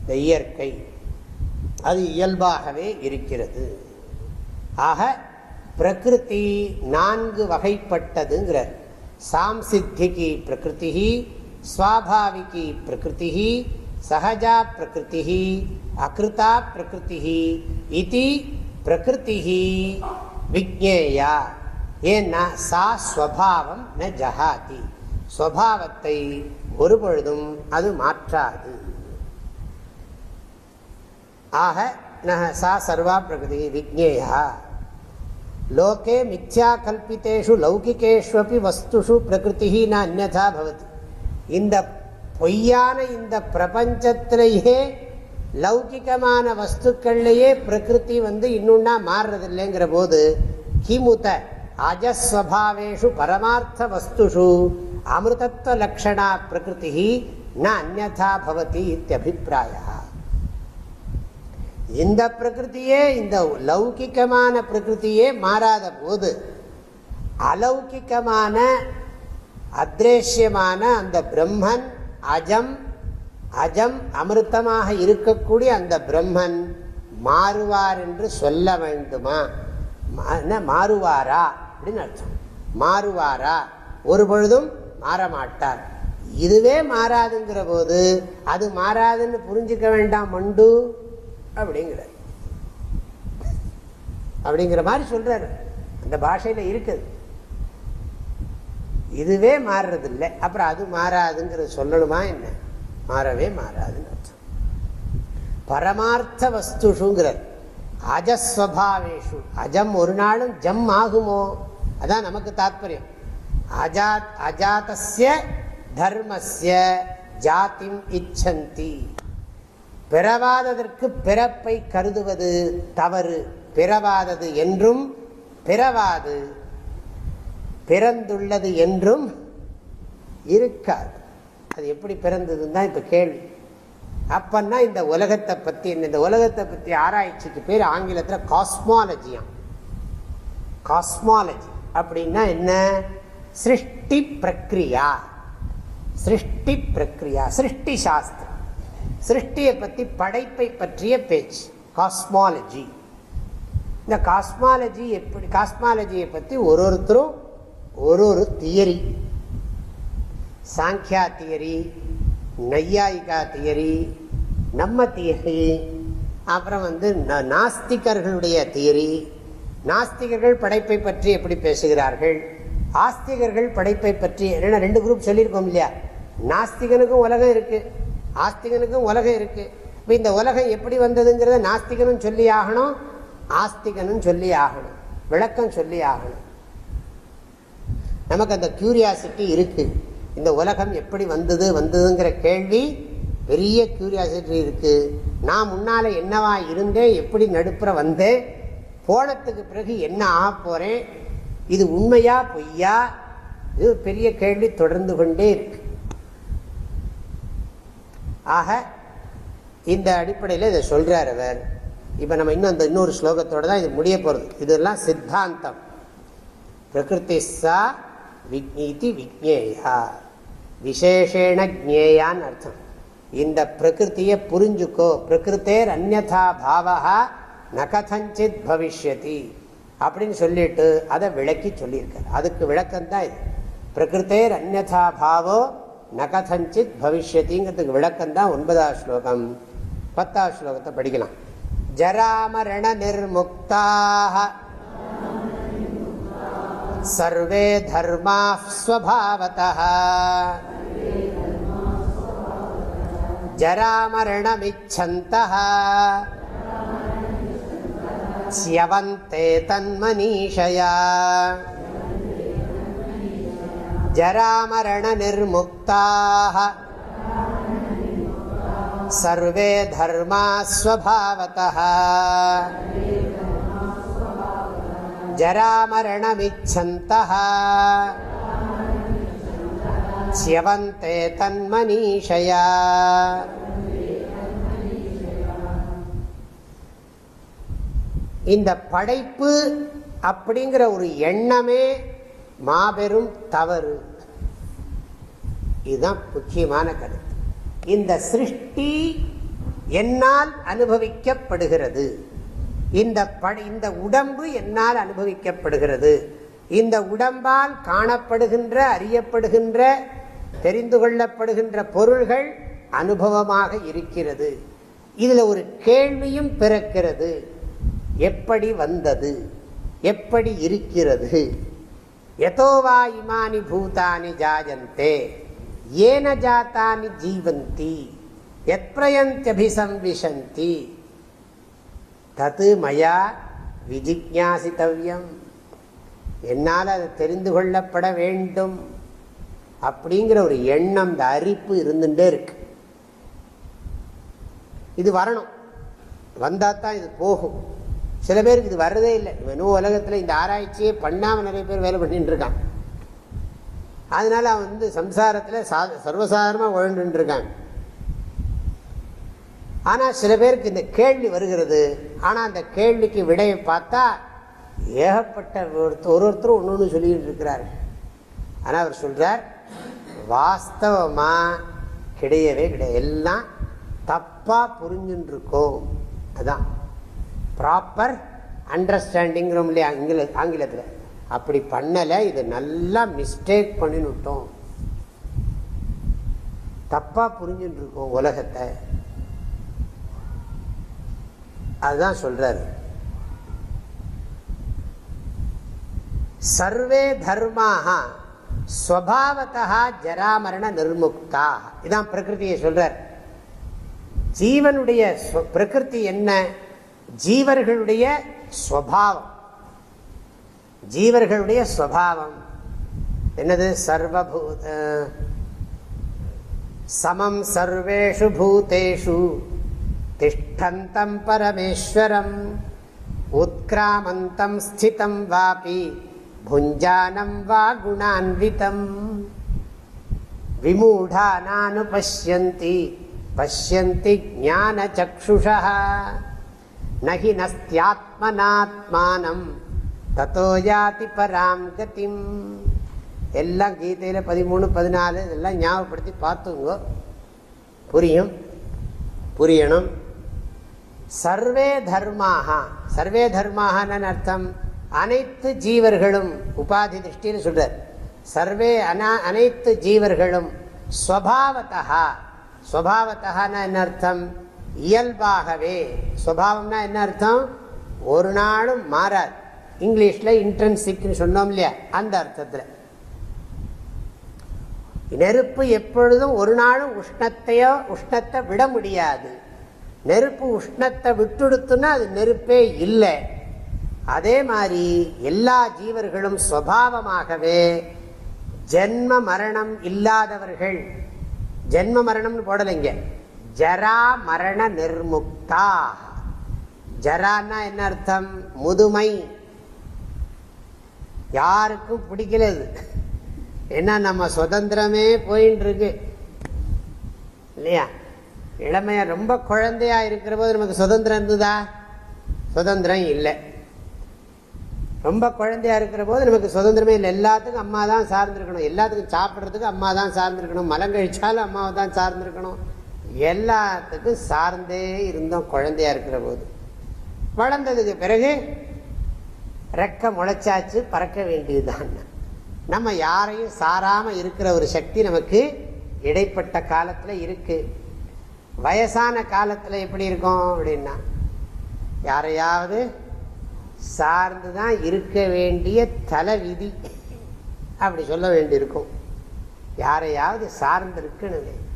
இந்த இயற்கை. அது இயல்பாகவே இருக்கிறது. ஆக பிரகிருதி நான்கு வகைப்பட்டதுங்கிறார். சாம்சித்திகி பிரகிருதி ஸ்வாபாவிகி பிரகிருதி சகஜா பிரகிருதி அகிருதா பிரகிருதி இது பிரகிருதி விஜேயா ஏன்னா சா ஸ்வபாவம் ந ஜஹாதி. ஸ்வபாவத்தை ஒரு பொழுதும் அது மாற்றாது. ஆக சா சர்வா பிரகிருதி விஜேயா லோகே மித்யா கல்பித்தேஷு லௌகிகேஷ்வபி வஸ்துஷு பிரகிருதி ந அந்நதா பவதி. இந்த பொய்யான இந்த பிரபஞ்சத்திலேயே லௌகிகமான வஸ்துக்கள்லேயே பிரகிருதி வந்து இன்னொன்னா மாறுறது இல்லைங்கிற போது கிமுத அஜஸ்வபாவேஷு பரமார்த்த வஸ்துஷு அமிர்தத்வ லக்ஷணா பிரகிருதி ந அந்நதா பவதி இத்தியபிப்பிராய. இந்த பிரகிருத்தியே இந்த லௌகிக்கமான பிரகிருத்தியே மாறாத போது அலௌகிக்கமான அத்ரேஷ்யமான அந்த பிரம்மன் அஜம் அஜம் அமிர்தமாக இருக்கக்கூடிய அந்த பிரம்மன் மாறுவார் என்று சொல்ல வேண்டுமா? மாறுவாரா? அப்படின்னு அர்த்தம். மாறுவாரா? ஒரு பொழுதும் மாற மாட்டார் இதுவே மாறாதுங்கிற போது அது மாறாதுன்னு புரிஞ்சுக்க வேண்டாம் மண்டு அப்படிங்கிற அப்படிங்கிற மாதிரி சொல்றாரு. அந்த பாஷையில இருக்குது. இதுவே மாறுறதில்லை. அப்புறம் அது மாறாதுங்கிறது சொல்லணுமா என்ன? மாறவே மாறாதுன்னு அர்த்தம் பரமார்த்த வஸ்துஷுங்கிறது அஜஸ்வபாவேஷு அஜம் ஒரு நாளும் ஜம் ஆகுமோ? அதான் நமக்கு தாத்பரியம். அஜாத் அஜாத்திய தர்மஸ்ய ஜாத்திம் இச்சந்தி. பிறவாததற்கு பிறப்பை கருதுவது தவறு. பிறவாதது என்றும் பிறவாது. பிறந்துள்ளது என்றும் இருக்காது. அது எப்படி பிறந்ததுன்னு தான் இப்போ கேள்வி. அப்பன்னா இந்த உலகத்தை பற்றி இந்த உலகத்தை பற்றி ஆராய்ச்சிக்கு பேர் ஆங்கிலத்தில் காஸ்மாலஜியாம் காஸ்மாலஜி அப்படின்னா என்ன? சிருஷ்டி பிரக்ரியா. சிருஷ்டி பிரக்ரியா சிருஷ்டி சாஸ்திரம். சிருஷ்டியை பற்றி படைப்பை பற்றிய பேச்சு காஸ்மாலஜி இந்த காஸ்மாலஜி எப்படி காஸ்மாலஜியை பற்றி ஒரு ஒருத்தரும் ஒரு ஒரு theory Samkhya theory Naiyayika theory நம்ம தியரி அப்புறம் வந்து நாஸ்திகர்களுடைய தியரி. நாஸ்திகர்கள் படைப்பை பற்றி எப்படி பேசுகிறார்கள்? ஆஸ்திகர்கள் படைப்பை பற்றி என்ன ரெண்டு குரூப் சொல்லியிருக்கோம் இல்லையா? நாஸ்திகனுக்கும் உலகம் இருக்குது ஆஸ்திகனுக்கும் உலகம் இருக்கு. இப்போ இந்த உலகம் எப்படி வந்ததுங்கிறத நாஸ்திகனும் சொல்லி ஆகணும் ஆஸ்திகனும் சொல்லி ஆகணும். விளக்கம் சொல்லி ஆகணும். நமக்கு அந்த கியூரியாசிட்டி இருக்குது இந்த உலகம் எப்படி வந்தது வந்ததுங்கிற கேள்வி பெரிய கியூரியாசிட்டி இருக்கு. நான் முன்னால என்னவா இருந்தேன் எப்படி நடுப்புற வந்தேன் போனத்துக்கு பிறகு என்ன ஆக போறேன் இது உண்மையா பொய்யா இது பெரிய கேள்வி தொடர்ந்து கொண்டே இருக்கு. ஆக இந்த அடிப்படையில் இதை சொல்றார் அவர். இப்போ நம்ம இன்னும் அந்த இன்னொரு ஸ்லோகத்தோடு தான் இது முடிய போகிறது இதெல்லாம் சித்தாந்தம். பிரகிருதி சா விக்னீதி விக்னேயா. விசேஷேண ஜேயான்னு அர்த்தம். இந்த பிரகிருத்தியை புரிஞ்சுக்கோ. பிரகிருத்தேர் அந்நதா பாவா கதஞ்சித் பவிஷ்யதி. அப்படின்னு சொல்லிட்டு அதை விளக்கி சொல்லியிருக்கார். அதுக்கு விளக்கம் தான் இது. பிரகிருத்தேர் அந்நதா பாவோ நகதஞ்சித் பவிஷ்யத்திங்கிறதுக்கு விளக்கம் தான் ஒன்பதாவது ஸ்லோகம். பத்தாவது ஸ்லோகத்தை படிக்கலாம். ஜராமரண நிர்முக்தாக சர்வே தர்மா ஸ்வபாவதः ஜராமரணமிச்சந்தः ஸ்யவந்தே தன்மனீஷயா जरामरणनिर्मुक्ताः सर्वे धर्माः स्वभावतः जरामरणमिच्छन्तः च्यवन्ते தன்மனீஷயா இந்த படைப்பு அப்படிங்கிற ஒரு எண்ணமே மாபெரும் தவறு. இதுதான் முக்கியமான கருத்து. இந்த சிருஷ்டி என்னால் அனுபவிக்கப்படுகிறது. இந்த படை இந்த உடம்பு என்னால் அனுபவிக்கப்படுகிறது. இந்த உடம்பால் காணப்படுகின்ற அறியப்படுகின்ற தெரிந்து கொள்ளப்படுகின்ற பொருள்கள் அனுபவமாக இருக்கிறது. இதில் ஒரு கேள்வியும் பிறக்கிறது. எப்படி வந்தது? எப்படி இருக்கிறது? எதோவா இமானி பூதானி ஜாயந்தே ஏன ஜாத்தானி ஜீவந்தி எத்பிரயந்தியபிசம்விசந்தி தது மயா விஜிக்யாசித்தவியம் என்னால் அது தெரிந்து கொள்ளப்பட வேண்டும். அப்படிங்கிற ஒரு எண்ணம் இந்த அரிப்பு இருந்துட்டே இருக்கு. இது வரணும். வந்தால் தான் இது போகும். சில பேருக்கு இது வர்றதே இல்லை. இன்னும் உலகத்தில் இந்த ஆராய்ச்சியே பண்ணாமல் நிறைய பேர் வேலை பண்ணிட்டு இருக்கான். அதனால அவன் வந்து சம்சாரத்தில் சா சர்வசாதாரணமாக உழண்டுருக்காங்க ஆனால் சில பேருக்கு இந்த கேள்வி வருகிறது. ஆனால் அந்த கேள்விக்கு விடையை பார்த்தா ஏகப்பட்ட ஒரு ஒருத்தரும் ஒன்று ஒன்று சொல்லிக்கிட்டு இருக்கிறார் ஆனால் அவர் சொல்கிறார் வாஸ்தவமாக கிடையவே கிடையாது. எல்லாம் தப்பாக புரிஞ்சுட்டு இருக்கோம் அதான் ப்ராப்பர் அண்டர்ஸ்டாண்டிங்கிறோம் இல்லையா? ஆங்கில ஆங்கிலத்தில். அப்படி பண்ணலை இது நல்லா மிஸ்டேக் பண்ணினுட்டோம் தப்பாக புரிஞ்சுட்டு இருக்கோம் உலகத்தை. அதுதான் சொல்றாரு. சர்வே தர்மாக ஸ்வபாவத்தா ஜராமரண நிர்முக்தா. இதான் பிரகிருத்தியை சொல்றார். ஜீவனுடைய பிரகிருதி என்ன? ஜீவர்களுடைய ஸ்வபாவம். ஜீவர்களுடைய ஸ்வபாவம். என்னது? சர்வபூத சமம் சர்வேஷு பூதேஷு. திஷ்டந்தம் பரமேஸ்வரம். உத்கிராமந்தம் ஸ்திதம் வாபி. புஞ்சானம் வா குணான்விதம் விமூடானானு பசியந்தி பசியந்தி ஞானச்சக்ஷுஷா நகி நஸ்தியாத்மனாத்மானம் தத்தோ யாதி பராம் கதிம் எல்லாம் கீதையில் பதிமூணு பதினாலு இதெல்லாம் ஞாபகப்படுத்தி பார்த்துங்கோ புரியும்? புரியணும்? சர்வே தர்மாக சர்வே தர்மாகனு அர்த்தம்? அனைத்து ஜீவர்களும் உபாதி திருஷ்டின்னு சொல்றார். சர்வே அனா அனைத்து ஜீவர்களும் ஸ்வபாவத்தா ஸ்வபாவத்தான என்ன அர்த்தம்? இயல்பாகவே. ஸ்வபாவம்னா என்ன அர்த்தம்? ஒரு நாளும் மாறாது. இங்கிலீஷில் இன்ட்ரன்சிக்னு சொன்னோம் இல்லையா? அந்த அர்த்தத்தில். நெருப்பு எப்பொழுதும் ஒரு நாளும் உஷ்ணத்தையோ உஷ்ணத்தை விட முடியாது. நெருப்பு உஷ்ணத்தை விட்டுடுத்துன்னா அது நெருப்பே இல்லை. அதே மாதிரி எல்லா ஜீவர்களும் சுவாவமாகவே ஜென்ம மரணம் இல்லாதவர்கள். ஜென்ம மரணம்னு போடலைங்க ஜரா மரண நிர்முக்தா. ஜரான்னா என்ன அர்த்தம்? முதுமை. யாருக்கும் பிடிக்கிறது ஏன்னா நம்ம சுதந்திரமே போயின்னு இருக்கு இல்லையா? இளமையா ரொம்ப குழந்தையா இருக்கிற போது நமக்கு சுதந்திரம் இருந்ததா? சுதந்திரம் இல்லை. ரொம்ப குழந்தையா இருக்கிற போது நமக்கு சுதந்திரமே இல்லை. எல்லாத்துக்கும் அம்மா தான் சார்ந்திருக்கணும். எல்லாத்துக்கும் சாப்பிட்றதுக்கு அம்மா தான் சார்ந்திருக்கணும். மலம் கழிச்சாலும் அம்மாவை தான் சார்ந்திருக்கணும். எல்லாத்துக்கும் சார்ந்தே இருந்தோம் குழந்தையா இருக்கிற போது. வளர்ந்ததுக்கு பிறகு ரெக்க முளைச்சாச்சு பறக்க வேண்டியதுதான். நம்ம யாரையும் சாராமல் இருக்கிற ஒரு சக்தி நமக்கு இடைப்பட்ட காலத்தில் இருக்குது வயசான காலத்தில் எப்படி இருக்கும் அப்படின்னா யாரையாவது சார்ந்து தான் இருக்க வேண்டிய தலை விதி அப்படி சொல்ல வேண்டியிருக்கும். யாரையாவது சார்ந்து இருக்கணும்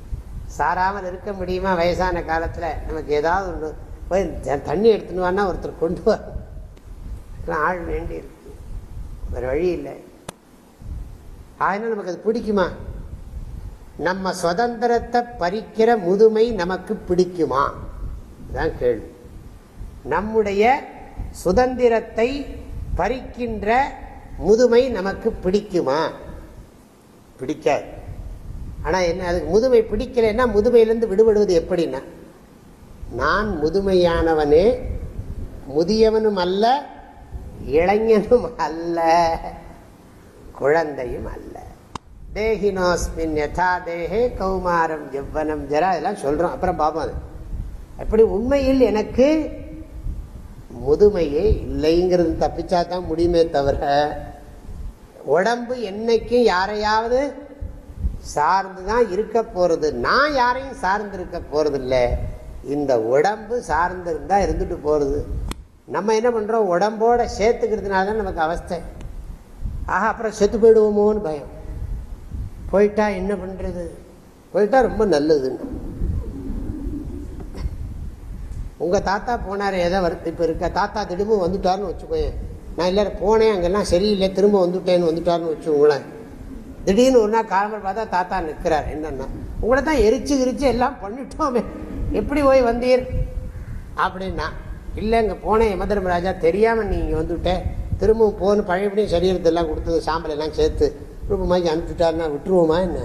சாராமல் இருக்க முடியுமா வயசான காலத்தில்? நமக்கு ஏதாவது ஒன்று. போய் தண்ணி எடுத்துன்னு வானா ஒருத்தர் கொண்டு வரும் ஆள் வேண்டி இருக்கு. வேறு வழி இல்லை. ஆயினா நமக்கு அது பிடிக்குமா? நம்ம சுதந்திரத்தை பறிக்கிற முதுமை நமக்கு பிடிக்குமா? தான் கேள்வி. நம்முடைய சுதந்திரத்தை பறிக்கின்ற முதுமை நமக்கு பிடிக்குமா? பிடிக்காது. ஆனால் என்ன அதுக்கு முதுமை பிடிக்கலைன்னா முதுமையிலேருந்து விடுபடுவது எப்படின்னா நான் முதுமையானவனே முதியவனும் அல்ல இளைஞனும் அல்ல குழந்தையும் அல்ல. தேகினோஸ்மின் யதா தேகே கௌமாரம் ஜவ்வனம் ஜரா இதெல்லாம் சொல்கிறோம் அப்புறம் பார்ப்போம் அது. அப்படி உண்மையில் எனக்கு முதுமையே இல்லைங்கிறது தப்பிச்சா தான் முடியுமே தவிர உடம்பு என்னைக்கும் யாரையாவது சார்ந்து தான் இருக்க போகிறது நான் யாரையும் சார்ந்து இருக்க போகிறதில்ல இந்த உடம்பு சார்ந்து இருந்தால் இருந்துட்டு போகிறது நம்ம என்ன பண்ணுறோம் உடம்போட சேர்த்துக்கிறதுனால தான் நமக்கு அவஸ்தை. ஆஹா அப்புறம் செத்து போயிடுவோமோன்னு பயம். போயிட்டா என்ன பண்ணுறது போயிட்டா ரொம்ப நல்லதுன்னு. உங்கள் தாத்தா போனார் ஏதோ இப்போ இருக்க தாத்தா திடீர்னு வந்துட்டாருன்னு வச்சுக்கோங்க நான் இல்லை போனேன் அங்கெல்லாம் சரியில்லை திரும்ப வந்துட்டேன்னு வந்துட்டாருன்னு வச்சுக்கோங்களேன். திடீர்னு ஒரு நாள் காலம்பர் பார்த்தா தாத்தா நிற்கிறார் என்னன்னா உங்களை தான் எரிச்சு கிரிச்சு எல்லாம் பண்ணிட்டோமே எப்படி போய் வந்தீர்? அப்படின்னா இல்லை இங்கே போனேன் யமதர்மராஜா தெரியாமல் நீங்கள் வந்துவிட்டேன் திரும்பவும் போன பழையபடியும் சரீரத்தெல்லாம் கொடுத்தது சாம்பல் எல்லாம் சேர்த்து மாதிரி அனுப்பிச்சுட்டாருன்னா விட்டுருவோமா என்ன?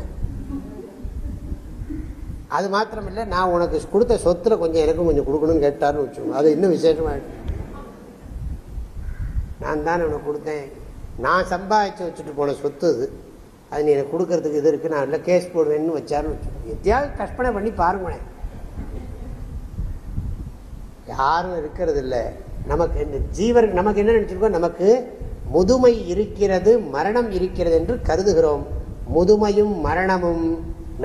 அது மாத்திரம் இல்லை நான் உனக்கு கொடுத்த சொத்துல கொஞ்சம் எனக்கும் கொஞ்சம் கொடுக்கணும்னு கேட்டாருன்னு வச்சுக்கோங்க. அது இன்னும் விசேஷமாயிடும் நான் தானே உனக்கு கொடுத்தேன். நான் சம்பாதிச்சு வச்சுட்டு போன சொத்து அது. அது நீ எனக்கு கொடுக்கறதுக்கு இது இருக்குது நான் இல்லை கேஸ் போடுவேன்னு வச்சாருன்னு வச்சுக்கோங்க. எத்தையாவது கற்பனை பண்ணி பாருங்களேன். யாரும் இருக்கிறது இல்லை நமக்கு இந்த ஜீவர் நமக்கு என்ன நினச்சிருக்கோம்? நமக்கு முதுமை இருக்கிறது மரணம் இருக்கிறது என்று கருதுகிறோம். முதுமையும் மரணமும்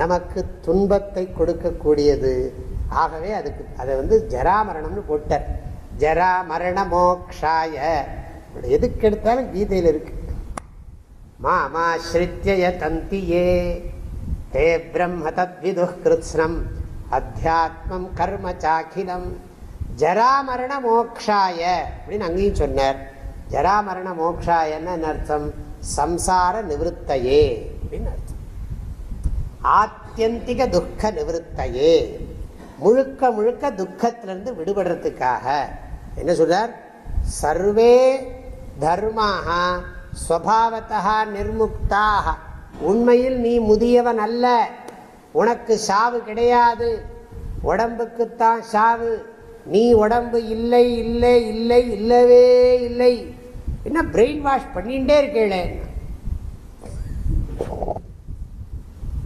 நமக்கு துன்பத்தை கொடுக்கக்கூடியது. ஆகவே அதுக்கு அதை வந்து ஜராமரணம்னு போட்டார். ஜரா மரண மோக்ஷாய எதுக்கு எடுத்தாலும் கீதையில் இருக்கு. மாமாஸ்ரித்ய தந்தியே தே பிரம்ம தத்விது கிருத்ஸ்னம். அத்தியாத்மம் கர்ம சாக்கிலம் ஜராமரண மோக்ஷாய அப்படின்னு அங்கேயும் சொன்னார். ஜராமரண மோக்ஷாயன்னு அர்த்தம்? சம்சார நிவத்தையே அப்படின்னு ஆத்தியந்திக துக்க நிவத்தையே முழுக்க முழுக்க துக்கத்திலிருந்து விடுபடுறதுக்காக. என்ன சொல்றார்? சர்வே தர்மாக ஸ்வபாவத்தா நிர்முக்தாக உண்மையில் நீ முதியவன் அல்ல. உனக்கு சாவு கிடையாது. உடம்புக்குத்தான் சாவு. நீ உடம்பு இல்லை இல்லை இல்லை இல்லவே இல்லை. என்ன பிரெயின் வாஷ் பண்ணிகிட்டே இருக்கேளே.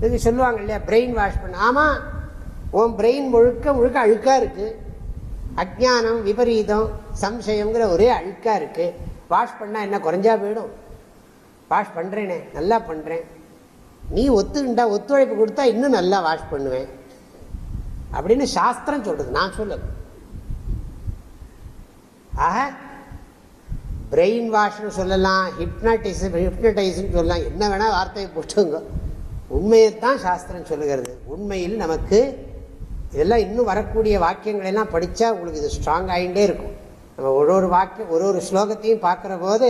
இது சொல்லுவாங்க இல்லையா பிரெயின் வாஷ் பண்ண. ஆமாம் உன் பிரெயின் முழுக்க முழுக்க அழுக்காக இருக்குது அஜானம் விபரீதம் சம்சயங்கிற ஒரே அழுக்காக இருக்குது வாஷ் பண்ணால் என்ன குறைஞ்சா போயிடும். வாஷ் பண்ணுறேனே நல்லா பண்ணுறேன் நீ ஒத்துண்டா ஒத்துழைப்பு கொடுத்தா இன்னும் நல்லா வாஷ் பண்ணுவேன். அப்படின்னு சாஸ்திரம் சொல்கிறது நான் சொல்லு ஆக பிரெயின் வாஷ்னு சொல்லலாம் ஹிப்னட்டிஸ் ஹிப்னடைஸ்ன்னு சொல்லலாம். என்ன வேணால் வார்த்தையை போட்டுங்க உண்மையைத்தான் சாஸ்திரம் சொல்லுகிறது. உண்மையில் நமக்கு இதெல்லாம் இன்னும் வரக்கூடிய வாக்கியங்கள் எல்லாம் படித்தா உங்களுக்கு இது ஸ்ட்ராங் ஆகிட்டே இருக்கும். நம்ம ஒரு ஒரு வாக்கியம் ஒரு ஒரு ஸ்லோகத்தையும் பார்க்குற போது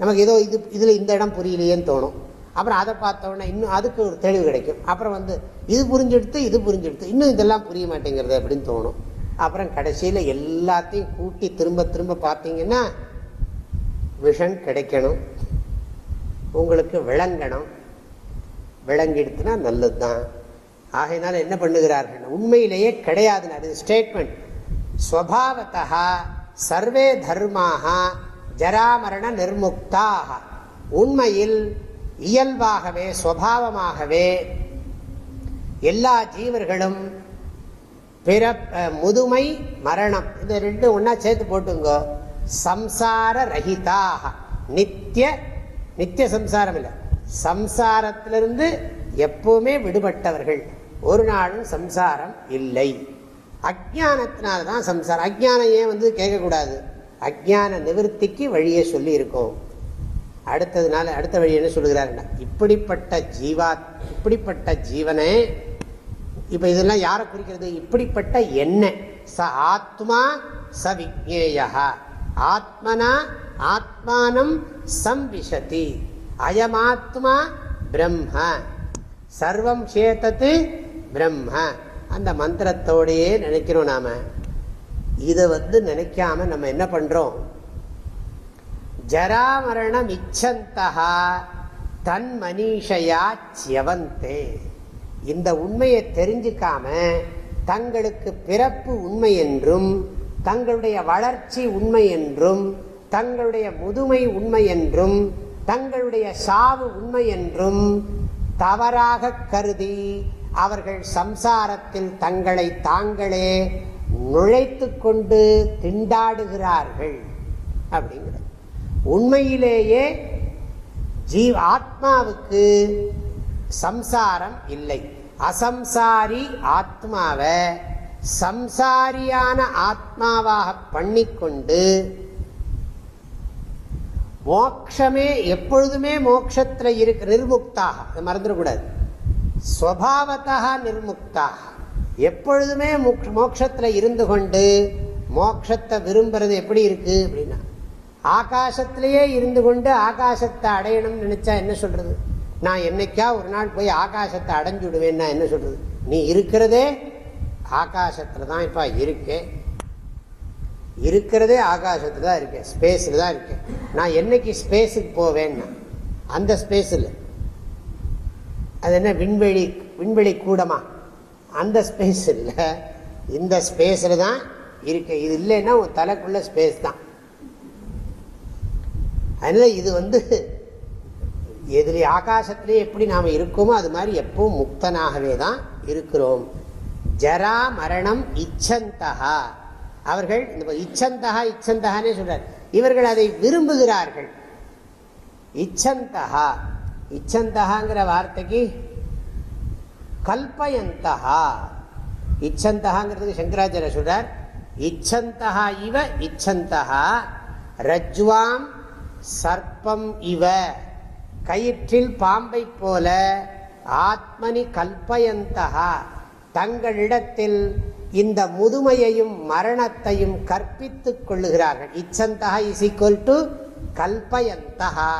நமக்கு ஏதோ இது இதில் இந்த இடம் புரியலையேன்னு தோணும். அப்புறம் அதை பார்த்தோன்னா இன்னும் அதுக்கு ஒரு தெளிவு கிடைக்கும். அப்புறம் வந்து இது புரிஞ்செடுத்து இது புரிஞ்செடுத்து இன்னும் இதெல்லாம் புரிய மாட்டேங்கிறது அப்படின்னு தோணும். அப்புறம் கடைசியில் எல்லாத்தையும் கூட்டி திரும்ப திரும்ப பார்த்தீங்கன்னா விஷன் கிடைக்கணும். உங்களுக்கு விளங்கணும். விளங்கிடுத்துனா நல்லது தான் ஆகையினால என்ன பண்ணுகிறார்கள்? உண்மையிலேயே கிடையாது. அது ஸ்டேட்மெண்ட் ஸ்வபாவத்தா சர்வே தர்மாக ஜராமரண நிர்முக்தாக உண்மையில் இயல்பாகவே சுவாவமாகவே எல்லா ஜீவர்களும் பிற முதுமை மரணம் இந்த ரெண்டு ஒன்னா சேர்த்து போட்டுங்க. சம்சார ரஹிதாக நித்திய நித்திய சம்சாரம் இல்லை. சம்சாரத்திலிருந்து எப்பவுமே விடுபட்டவர்கள். ஒரு நாளும் சம்சாரம் இல்லை. அஜானத்தினால்தான் சம்சாரம். அஜானம் ஏன் வந்து கேட்கக்கூடாது? அஜான நிவர்த்திக்கு வழியை சொல்லி இருக்கோம் அடுத்ததுனால அடுத்த வழி என்ன சொல்லுகிறாருன்னா இப்படிப்பட்ட ஜீவா இப்படிப்பட்ட ஜீவனை இப்போ இதெல்லாம் யாரை குறிக்கிறது? இப்படிப்பட்ட என்ன ச ஆத்மா ச விக்னேயா ஆத்மனா ஆத்மானம் சம்விசதி அயமாத்மா பிரம்ம. சர்வம் சேத்தத்து பிரம்ம. அந்த மந்திரத்தோடையே நினைக்கிறோம் நாம. இதை வந்து நினைக்காம நம்ம என்ன பண்றோம்? ஜராமரணம் இச்சந்தா தன் மனிஷையா சியவந்தே இந்த உண்மையை தெரிஞ்சுக்காம தங்களுக்கு பிறப்பு உண்மை என்றும் தங்களுடைய வளர்ச்சி உண்மை என்றும் தங்களுடைய முதுமை உண்மை என்றும் தங்களுடைய சாவு உண்மை என்றும் தவறாக கருதி அவர்கள் சம்சாரத்தில் தங்களை தாங்களே நுழைத்து கொண்டு திண்டாடுகிறார்கள் அப்படிங்கிறது. உண்மையிலேயே ஜீவ ஆத்மாவுக்கு சம்சாரம் இல்லை. அசம்சாரி ஆத்மாவை சம்சாரியான ஆத்மாவாக பண்ணிக்கொண்டு மோக்ஷமே எப்பொழுதுமே மோட்சத்தில் இருக்கு நிர்முக்தாக. மறந்துடக்கூடாது. ஸ்வபாவத்தா நிர்முக்தாக. எப்பொழுதுமே மோட்சத்தில் இருந்து கொண்டு மோட்சத்தை விரும்புறது எப்படி இருக்கு அப்படின்னா ஆகாசத்திலேயே இருந்து கொண்டு ஆகாசத்தை அடையணும்னு நினைச்சா என்ன சொல்றது? நான் என்னைக்கா ஒரு நாள் போய் ஆகாசத்தை அடைஞ்சு விடுவேன்னா என்ன சொல்றது? நீ இருக்கிறதே ஆகாசத்தில் தான் இப்போ இருக்கேன் இருக்கிறதே ஆகாசத்தில் தான் இருக்கேன். ஸ்பேஸில் தான் இருக்கேன். நான் என்னைக்கு ஸ்பேஸுக்கு போவேன்னா அந்த ஸ்பேஸில் அது என்ன? விண்வெளி விண்வெளி கூடமா? அந்த ஸ்பேஸ் இல்லை இந்த ஸ்பேஸில் தான் இருக்கு இது இல்லைன்னா உன் தலைக்குள்ள ஸ்பேஸ் தான். அதனால் இது வந்து எதிரி ஆகாசத்திலே எப்படி நாம் இருக்கோமோ அது மாதிரி எப்பவும் முக்தனாகவே தான் இருக்கிறோம். ஜரா மரணம் இச்சந்தகா அவர்கள் இந்த இச்சந்தகா இச்சந்தகானே சொல்றார். இவர்கள் அதை விரும்புகிறார்கள். இச்சந்தகா இச்சந்தகாங்கிற வார்த்தைக்கு கல்பயந்தகா. இச்சந்தகாங்கிறதுக்கு சங்கராச்சாரிய சொல்றார் இச்சந்தகா இவ இச்சந்தகா ரஜ்வாம் சர்ப்பம் இவ. கயிற்றில் பாம்பை போல ஆத்மனி கல்பயந்தகா. தங்களிடத்தில் இந்த முதுமையையும் மரணத்தையும் கற்பித்துக் கொள்ளுகிறார்கள். இச்சந்தகா இஸ் ஈக்குவல் டு கல்பயந்தகா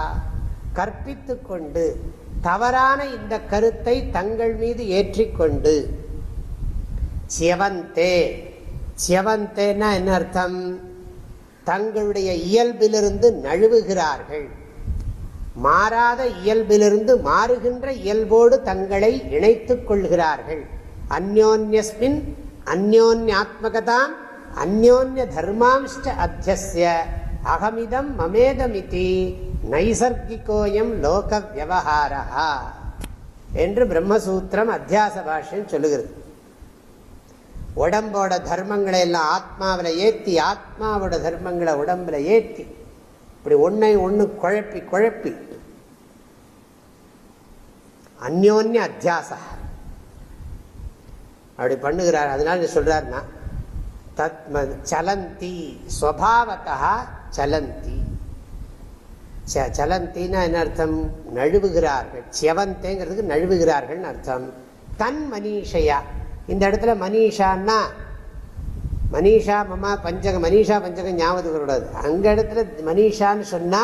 கற்பித்து கொண்டு தவறான இந்த கருத்தை தங்கள் மீது ஏற்றிக்கொண்டு. சியவந்தே. சியவந்தேன்னா என்ன அர்த்தம்? தங்களுடைய இயல்பிலிருந்து நழுவுகிறார்கள். மாறாத இயல்பிலிருந்து மாறுகின்ற இயல்போடு தங்களை இணைத்துக் கொள்கிறார்கள். அந்யோன்யஸ்மின் அந்யோன்யாத்மகதாம் அந்யோன்ய தர்மாம்ஷ்ட அத்தியசிய அகமிதம் மமேதமிதி நைசர்கிகோயம் லோக வியவஹாரா என்று பிரம்மசூத்திரம் அத்தியாச பாஷ்யம் சொல்லுகிறது. உடம்போட தர்மங்களை எல்லாம் ஆத்மாவில் ஏற்றி ஆத்மாவோட தர்மங்களை உடம்புல ஏற்றி இப்படி ஒன்றை ஒன்று குழப்பி குழப்பி. அந்யோன்ய அத்தியாச அப்படி பண்ணுகிறார். அதனால சொல்றாருன்னா தத் சலந்தி ஸ்வபாவத்தா சலந்தி. சலந்தின்னா என்ன அர்த்தம்? நழுவுகிறார்கள். செவந்தேங்கிறதுக்கு நழுவுகிறார்கள் அர்த்தம். தன் மனிஷையா. இந்த இடத்துல மனிஷான்னா மனிஷா மமா பஞ்சகம் மனிஷா பஞ்சகம் ஞாபகம் கூடாது அங்க இடத்துல மனிஷான்னு சொன்னா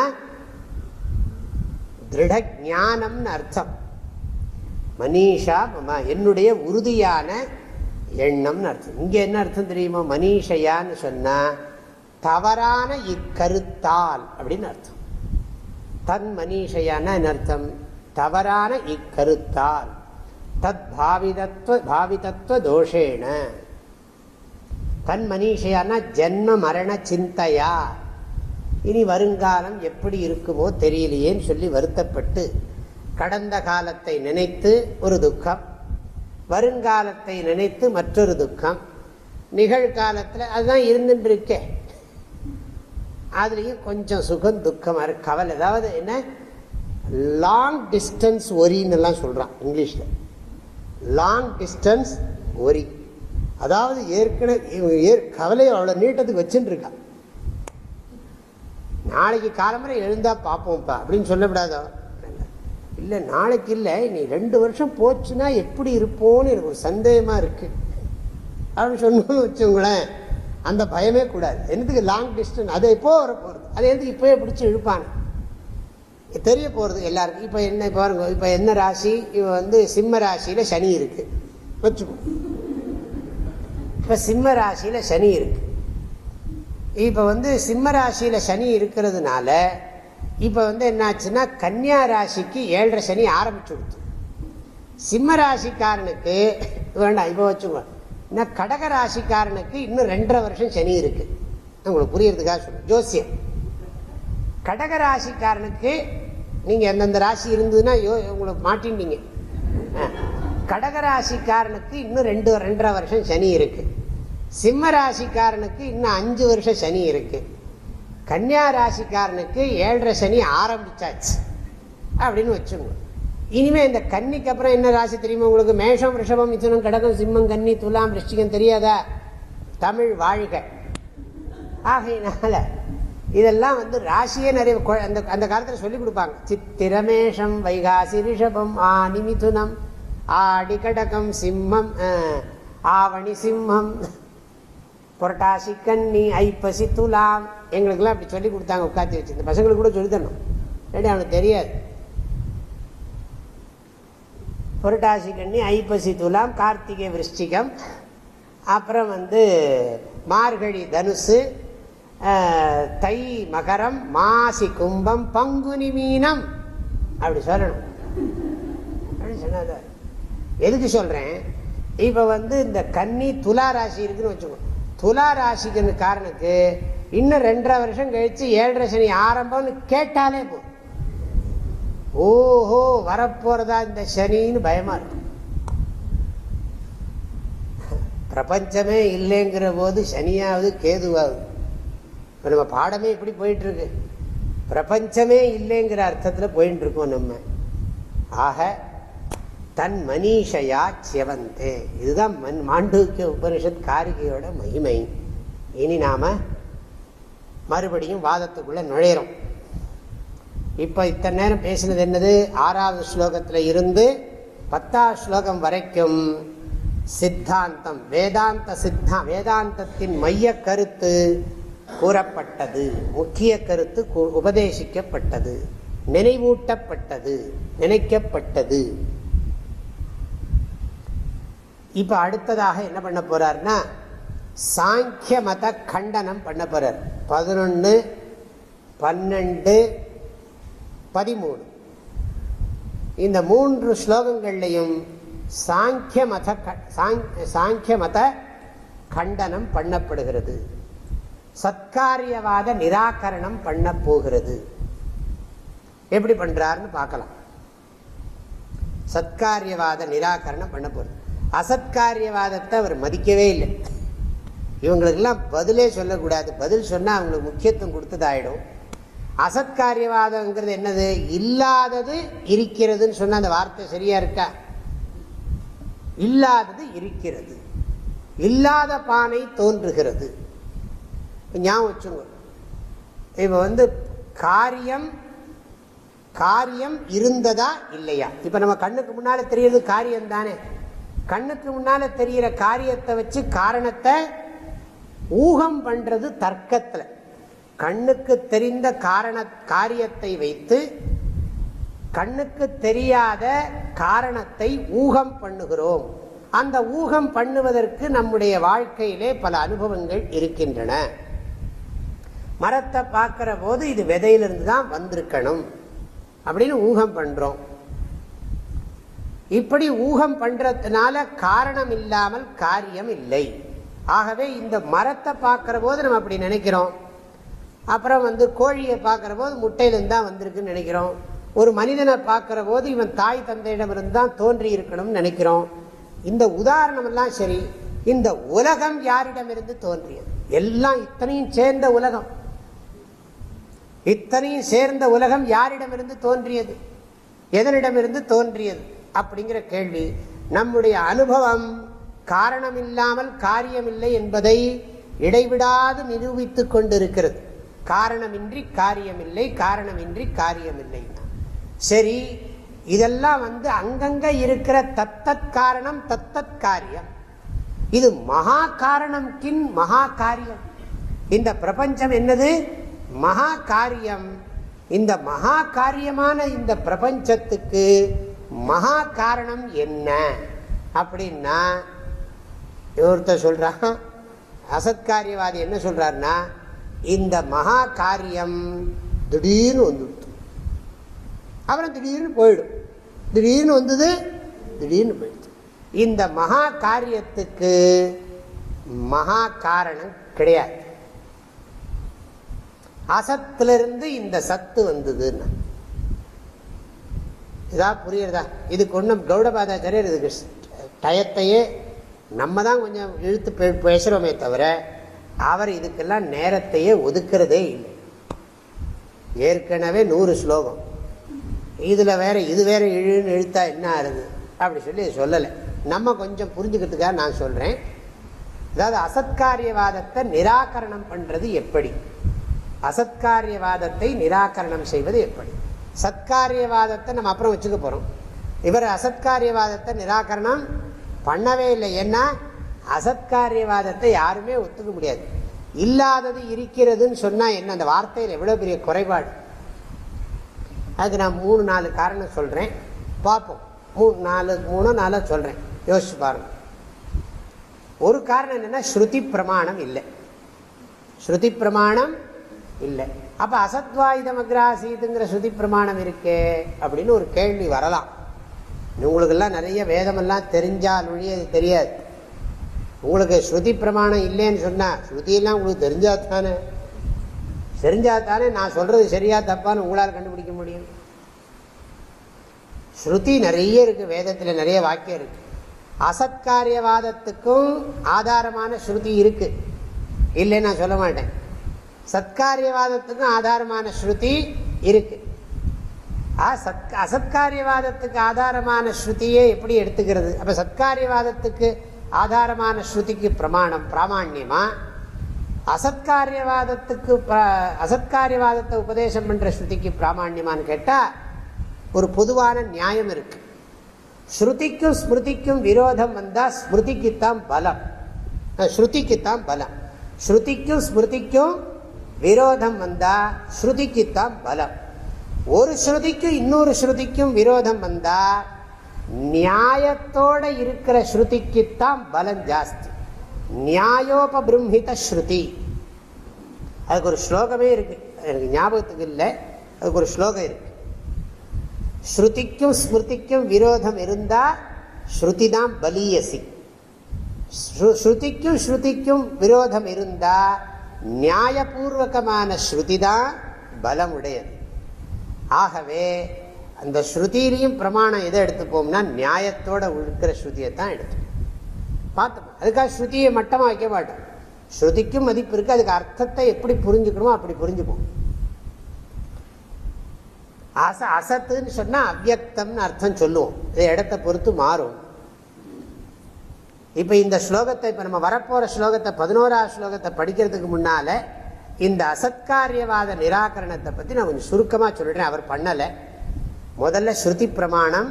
திருட ஞானம்னு அர்த்தம். மனிஷா மமா என்னுடைய உறுதியான எண்ணம்னு அர்த்தம். இங்கே என்ன அர்த்தம் தெரியுமா? மனிஷையான்னு சொன்னால் தவறான இக்கருத்தால் அப்படின்னு அர்த்தம். தன் மனிஷையான அர்த்தம்? தவறான இக்கருத்தால். தத் பாவிதத்துவ பாவிதத்துவ தோஷேன. தன் மனிஷையான ஜென்ம மரண சிந்தையா. இனி வருங்காலம் எப்படி இருக்குமோ தெரியலையேன்னு சொல்லி வருத்தப்பட்டு கடந்த காலத்தை நினைத்து ஒரு துக்கம் வருங்காலத்தை நினைத்து மற்றொரு துக்கம். நிகழ்காலத்தில் அதுதான் இருந்துட்டு அதுலேயும் கொஞ்சம் சுகம் துக்கமாக இருக்கு. கவலை. அதாவது என்ன? லாங் டிஸ்டன்ஸ் ஒரின்னுலாம் சொல்கிறான் இங்கிலீஷில். லாங் டிஸ்டன்ஸ் ஒரி அதாவது ஏற்கனவே கவலையை அவ்வளோ நீட்டத்துக்கு வச்சுட்டுருக்கா நாளைக்கு காலம்பரை எழுந்தா பார்ப்போம்ப்பா அப்படின்னு சொல்லக்கூடாதோ? இல்லை நாளைக்கு இல்லை நீ ரெண்டு வருஷம் போச்சுன்னா எப்படி இருப்போன்னு எனக்கு ஒரு சந்தேகமாக இருக்குது அப்படின்னு சொன்னோம்னு வச்சுங்களேன் அந்த பயமே கூடாது. எனக்கு லாங் டிஸ்டன்ஸ் அதை எப்போ வர போகிறது அதை எதுக்கு இப்போயே பிடிச்சி இழுப்பான்? தெரிய போகிறது எல்லாருக்கும். இப்போ என்ன பாருங்க இப்போ என்ன ராசி? இவன் வந்து சிம்ம ராசியில் சனி இருக்குது வச்சுக்கோ. இப்போ சிம்ம ராசியில் சனி இருக்குது இப்போ வந்து சிம்ம ராசியில் சனி இருக்கிறதுனால இப்போ வந்து என்னாச்சுன்னா கன்னியா ராசிக்கு ஏழரை சனி ஆரம்பிச்சு கொடுத்து சிம்ம ராசிக்காரனுக்கு வேண்டாம் இப்போ வச்சுக்கோ. இன்னும் கடக ராசிக்காரனுக்கு இன்னும் ரெண்டரை வருஷம் சனி இருக்கு. உங்களுக்கு புரியறதுக்காக சொல்லுங்க ஜோசியம். கடக ராசிக்காரனுக்கு நீங்கள் எந்தெந்த ராசி இருந்ததுன்னா யோ உங்களுக்கு மாட்டின்னீங்க கடக ராசிக்காரனுக்கு இன்னும் ரெண்டு ரெண்டரை வருஷம் சனி இருக்கு. சிம்ம ராசிக்காரனுக்கு இன்னும் அஞ்சு வருஷம் சனி இருக்குது கன்னியா ராசிக்காரனுக்கு ஏழரை சனி ஆரம்பிச்சாச்சு. அப்படின்னு வச்சுங்க இனிமே இந்த கன்னிக்கு அப்புறம் என்ன ராசி தெரியுமா உங்களுக்கு? மேஷம் ரிஷபம் மிதுனம் கடகம் சிம்மம் கன்னி துலாம் ரிஷ்டிகம் தெரியாதா? தமிழ் வாழ்க. ஆகையினால இதெல்லாம் வந்து ராசியே நிறைய கொ- அந்த அந்த காலத்தில் சொல்லி கொடுப்பாங்க. சித்திரமேஷம் வைகாசி ரிஷபம் ஆனி மிதுனம் ஆடி கடகம் சிம்மம் ஆவணி சிம்மம். புரட்டாசி கன்னி ஐப்பசி துலாம். எங்களுக்கெல்லாம் அப்படி சொல்லி கொடுத்தாங்க உட்காந்து வச்சு. இந்த பசங்களுக்கு கூட சொல்லி தரணும் ரெடி அவனுக்கு தெரியாது. புரட்டாசி கன்னி ஐப்பசி துலாம் கார்த்திகை விருஷ்டிகம் அப்புறம் வந்து மார்கழி தனுசு தை மகரம் மாசி கும்பம் பங்குனி மீனம். அப்படி சொல்லணும். அப்படி சொன்னாத எதுக்கு சொல்றேன்? இப்ப வந்து இந்த கன்னி துலா ராசி இருக்குன்னு வச்சுக்கோ. துலா ராசிக்கு காரணத்து இன்னும் ரெண்டரை வருஷம் கழிச்சு ஏழரை சனி ஆரம்பம்னு கேட்டாலே போதும் ஓஹோ வரப்போறதா இந்த சனின்னு பயமா இருக்கும் பிரபஞ்சமே இல்லைங்கிற போது சனியாவது கேதுவாகுது இப்போ நம்ம பாடமே இப்படி போயிட்டு இருக்கு பிரபஞ்சமே இல்லைங்கிற அர்த்தத்தில் போயிட்டு இருக்கோம் நம்ம. ஆக தன் மனிஷையா செவந்தே. இதுதான் மண் மாண்டூக்கிய உபனிஷத் காரிகையோட மகிமை. இனி நாம மறுபடியும் வாதத்துக்குள்ள நுழையிறோம். இப்ப இத்தனை நேரம் பேசினது என்னது? ஆறாவது ஸ்லோகத்துல இருந்து பத்தாவது ஸ்லோகம் வரைக்கும் சித்தாந்தம் வேதாந்த சித்தா வேதாந்தத்தின் மைய கருத்து கூறப்பட்டது. முக்கிய கருத்து உபதேசிக்கப்பட்டது. நினைவூட்டப்பட்டது. நினைக்கப்பட்டது. இப்ப அடுத்ததாக என்ன பண்ண போறாருன்னா சாங்கிய மத கண்டனம் பண்ண போறார். பதினொன்று பன்னெண்டு பதிமூணு. இந்த மூன்று ஸ்லோகங்கள்லையும் சாங்கிய மத சாங்- சாங்கிய மத கண்டனம் பண்ணப்படுகிறது. சத்காரியவாத நிராகரணம் பண்ண போகிறது. எப்படி பண்றாருன்னு பார்க்கலாம். சத்காரியவாத நிராகரணம் பண்ண போகிறது அசத்காரியவாதத்தை அவர் மதிக்கவே இல்லை. இவங்களுக்கெல்லாம் பதிலே சொல்லக்கூடாது. பதில் சொன்னால் அவங்களுக்கு முக்கியத்துவம் கொடுத்ததாயிடும். அசத்காரியவாதம்ங்கிறது என்னது? இல்லாதது இருக்கிறதுன்னு சொன்ன அந்த வார்த்தை சரியா இருக்கா? இல்லாதது இருக்கிறது. இல்லாத பானை தோன்றுகிறது. ஞாபகம் வச்சுங்க. இப்போ வந்து காரியம் காரியம் இருந்ததா இல்லையா? இப்போ நம்ம கண்ணுக்கு முன்னால் தெரியறது காரியம் தானே கண்ணுக்கு முன்னால தெரிகிற காரியத்தை வச்சு காரணத்தை ஊகம் பண்றது தர்க்கத்தில். கண்ணுக்கு தெரிந்த காரண காரியத்தை வைத்து கண்ணுக்கு தெரியாத காரணத்தை ஊகம் பண்ணுகிறோம். அந்த ஊகம் பண்ணுவதற்கு நம்முடைய வாழ்க்கையிலே பல அனுபவங்கள் இருக்கின்றன. மரத்தை பார்க்கிற போது இது விதையிலிருந்து தான் வந்திருக்கணும். அப்படின்னு ஊகம் பண்றோம். இப்படி ஊகம் பண்றதுனால காரணம் இல்லாமல் காரியம் இல்லை. ஆகவே இந்த மரத்தை பார்க்கிற போது நம்ம அப்படி நினைக்கிறோம். அப்புறம் வந்து கோழியை பார்க்கிற போது முட்டையிலிருந்து தான் வந்திருக்குன்னு நினைக்கிறோம். ஒரு மனிதனை பார்க்கிற போது இவன் தாய் தந்தையிடமிருந்து தான் தோன்றி இருக்கணும்னு நினைக்கிறோம். இந்த உதாரணம் எல்லாம் சரி இந்த உலகம் யாரிடமிருந்து தோன்றியது? எல்லாம் இத்தனையும் சேர்ந்த உலகம். இத்தனையும் சேர்ந்த உலகம் யாரிடமிருந்து தோன்றியது? எதனிடமிருந்து தோன்றியது? அப்படிங்கிற கேள்வி. நம்முடைய அனுபவம் காரணம் இல்லாமல் காரியமில்லை என்பதை இடைவிடாது நிரூபித்துக் கொண்டிருக்கிறது. காரணமின்றி காரியமில்லை காரணமின்றி காரியமில்லை. சரி இதெல்லாம் வந்து அங்கங்க இருக்கிற தத்தத் காரணம் தத்தத் காரியம். இது மகா காரணம் கின் மகா காரியம். இந்த பிரபஞ்சம் என்னது? மகா காரியம். இந்த மகா காரியமான இந்த பிரபஞ்சத்துக்கு மகா காரணம் என்ன? அப்படின்னா ஒருத்தர் சொல்றான் அசத்காரியவாதி என்ன சொல்றாருன்னா இந்த மகா காரியம் திடீர்னு வந்துடுத்து அப்புறம் திடீர்னு போயிடும். திடீர்னு வந்தது திடீர்னு போயிடுது. இந்த மகா காரியத்துக்கு மகா காரணம் கிடையாது. அசத்திலிருந்து இந்த சத்து வந்ததுன்னு. இதா புரியுறதா? இதுக்கு ஒன்றும் கௌடபாதாச்சாரியர் இதுக்கு டயத்தையே நம்ம தான் கொஞ்சம் இழுத்து பேசுகிறோமே தவிர அவர் இதுக்கெல்லாம் நேரத்தையே ஒதுக்கிறதே இல்லை. ஏற்கனவே நூறு ஸ்லோகம். இதில் வேற இது வேற இழுன்னு இழுத்தா என்ன ஆகுது அப்படி சொல்லி சொல்லலை. நம்ம கொஞ்சம் புரிஞ்சுக்கிறதுக்காக நான் சொல்கிறேன் அதாவது அசத்காரியவாதத்தை நிராகரணம் பண்ணுறது எப்படி? அசத்காரியவாதத்தை நிராகரணம் செய்வது எப்படி? சத்காரியவாதத்தை நம்ம அப்புறம் வச்சுக்க போகிறோம் இவர் அசத்காரியவாதத்தை நிராகரணம் பண்ணவே இல்லை. ஏன்னா அசத்காரியவாதத்தை யாருமே ஒத்துக்க முடியாது. இல்லாதது இருக்கிறதுன்னு சொன்னால் என்ன? அந்த வார்த்தையில் எவ்வளோ பெரிய குறைபாடு? அதுக்கு நான் மூணு நாலு காரணம் சொல்கிறேன் பார்ப்போம். மூணு நாலு மூணு நாலு சொல்கிறேன் யோசிச்சு பாருங்க. ஒரு காரணம் என்னென்னா ஸ்ருதி பிரமாணம் இல்லை. ஸ்ருதி பிரமாணம் இல்லை. அப்போ அசத்வாயுதம் அக்ராசீதுங்கிற ஸ்ருதி பிரமாணம் இருக்கே அப்படின்னு ஒரு கேள்வி வரலாம். உங்களுக்கெல்லாம் நிறைய வேதமெல்லாம் தெரிஞ்சால் ஒழிய அது தெரியாது. உங்களுக்கு ஸ்ருதி பிரமாணம் இல்லைன்னு சொன்னால் ஸ்ருதியெல்லாம் உங்களுக்கு தெரிஞ்சா தானே தெரிஞ்சா தானே நான் சொல்கிறது சரியா தப்பான்னு உங்களால் கண்டுபிடிக்க முடியும். ஸ்ருதி நிறைய இருக்குது வேதத்தில் நிறைய வாக்கியம் இருக்குது அசத்காரியவாதத்துக்கும் ஆதாரமான ஸ்ருதி இருக்குது இல்லைன்னு நான் சொல்ல மாட்டேன். சத்காரியவாதத்துக்கும் ஆதாரமான ஸ்ருதி இருக்கு. அசத்காரியவாதத்துக்கு ஆதாரமான ஸ்ருதியே எப்படி எடுத்துக்கிறது? அப்ப சத்காரியவாதத்துக்கு ஆதாரமான ஸ்ருதிக்கு பிரமாணம் பிராமான்யமா அசத்காரியவாதத்துக்கு அசத்காரியவாதத்தை உபதேசம் பண்ற ஸ்ருதிக்கு பிராமான்யமான்னு கேட்டா ஒரு பொதுவான நியாயம் இருக்கு. ஸ்ருதிக்கும் ஸ்மிருதிக்கும் விரோதம் வந்தா ஸ்மிருதிக்குத்தான் பலம். ஸ்ருதிக்குத்தான் பலம். ஸ்ருதிக்கும் ஸ்மிருதிக்கும் விரோதம் வந்தா ஸ்ருதிக்குத்தான் பலம். ஒரு ஸ்ருதிக்கும் இன்னொரு ஸ்ருதிக்கும் விரோதம் வந்தா நியாயத்தோட இருக்கிற ஸ்ருதிக்குத்தான் பலம் ஜாஸ்தி. நியாயோபிரம்ஹித ஸ்ருதி. அதுக்கு ஒரு ஸ்லோகமே இருக்கு. எனக்கு ஞாபகத்துக்கு இல்லை. அதுக்கு ஒரு ஸ்லோகம் இருக்கு. ஸ்ருதிக்கும் ஸ்மிருதிக்கும் விரோதம் இருந்தா ஸ்ருதி தான் பலியசி ஸ்ருதிக்கும் ஸ்ருதிக்கும் விரோதம் இருந்தா நியாயபூர்வகமான ஸ்ருதி தான் பலமுடையது. ஆகவே அந்த ஸ்ருதியிலையும் பிரமாணம் எதை எடுத்துப்போம்னா நியாயத்தோட இருக்கிற ஸ்ருதியை தான் எடுத்துப்போம். பார்த்தோம். அதுக்காக ஸ்ருதியை மட்டமாக வைக்க மாட்டோம். ஸ்ருதிக்கும் மதிப்பு இருக்குது அதுக்கு அர்த்தத்தை எப்படி புரிஞ்சுக்கணுமோ அப்படி புரிஞ்சுப்போம். அச அசத்துன்னு சொன்னால் அவ்வக்தம்னு அர்த்தம் சொல்லுவோம். இது இடத்த பொறுத்து மாறும். இப்போ இந்த ஸ்லோகத்தை இப்போ நம்ம வரப்போகிற ஸ்லோகத்தை பதினோராவது ஸ்லோகத்தை படிக்கிறதுக்கு முன்னால் இந்த அசத்காரியவாத நிராகரணத்தை பற்றி நான் கொஞ்சம் சுருக்கமாக சொல்லிடுறேன் அவர் பண்ணலை. முதல்ல ஸ்ருதி பிரமாணம்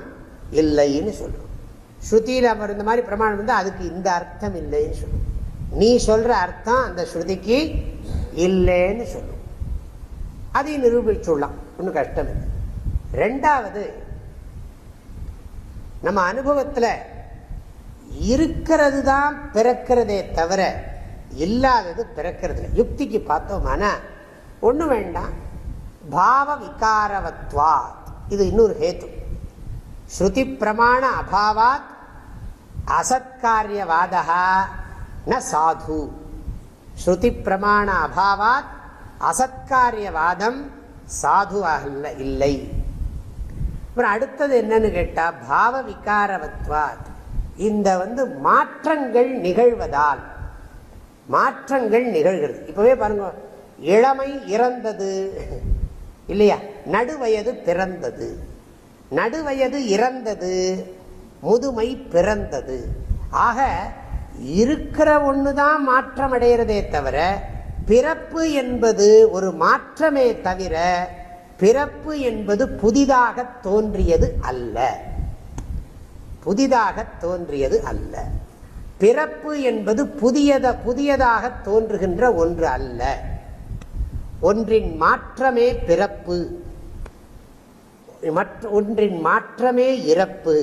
இல்லைன்னு சொல்லுவோம் ஸ்ருதியில் அவர் இந்த மாதிரி பிரமாணம் இருந்தால் அதுக்கு இந்த அர்த்தம் இல்லைன்னு சொல்லுவோம் நீ சொல்கிற அர்த்தம் அந்த ஸ்ருதிக்கு இல்லைன்னு சொல்லுவோம் அதையும் நிரூபிச்சுடலாம். ஒன்றும் கஷ்டம் இல்லை. ரெண்டாவது நம்ம அனுபவத்தில் இருக்கிறது தான் பிறக்கிறதே தவிர இல்லாதது பிறக்கிறது யுக்திக்கு பார்த்தோம்னா ஒன்றும் வேண்டாம். பாவ விகாரவத்வாத். இது இன்னொரு ஹேத்து. ஸ்ருதி பிரமாண அபாவாத் அசத்காரியவாதா ந சாது. ஸ்ருதி பிரமாண அபாவாத் அசத்காரியவாதம் சாது அல்ல இல்லை. அப்புறம் அடுத்தது என்னன்னு கேட்டால் பாவ விகாரவத்வாத். இந்த வந்து மாற்றங்கள் நிகழ்வதால் மாற்றங்கள் நிகழ்கிறது. இப்பவே பாருங்க இளமை இறந்தது இல்லையா? நடுவயது பிறந்தது. நடுவயது இறந்தது முதுமை பிறந்தது. ஆக இருக்கிற ஒண்ணுதான் மாற்றம் அடைகிறதே தவிர பிறப்பு என்பது ஒரு மாற்றமே தவிர பிறப்பு என்பது புதிதாக தோன்றியது அல்ல. புதிதாக தோன்றியது அல்ல. பிறப்பு என்பது புதியத புதியதாக தோன்றுகின்ற ஒன்று அல்ல. ஒன்றின் மாற்றமே பிறப்பு. ஒன்றின் மாற்றமே இறப்பு.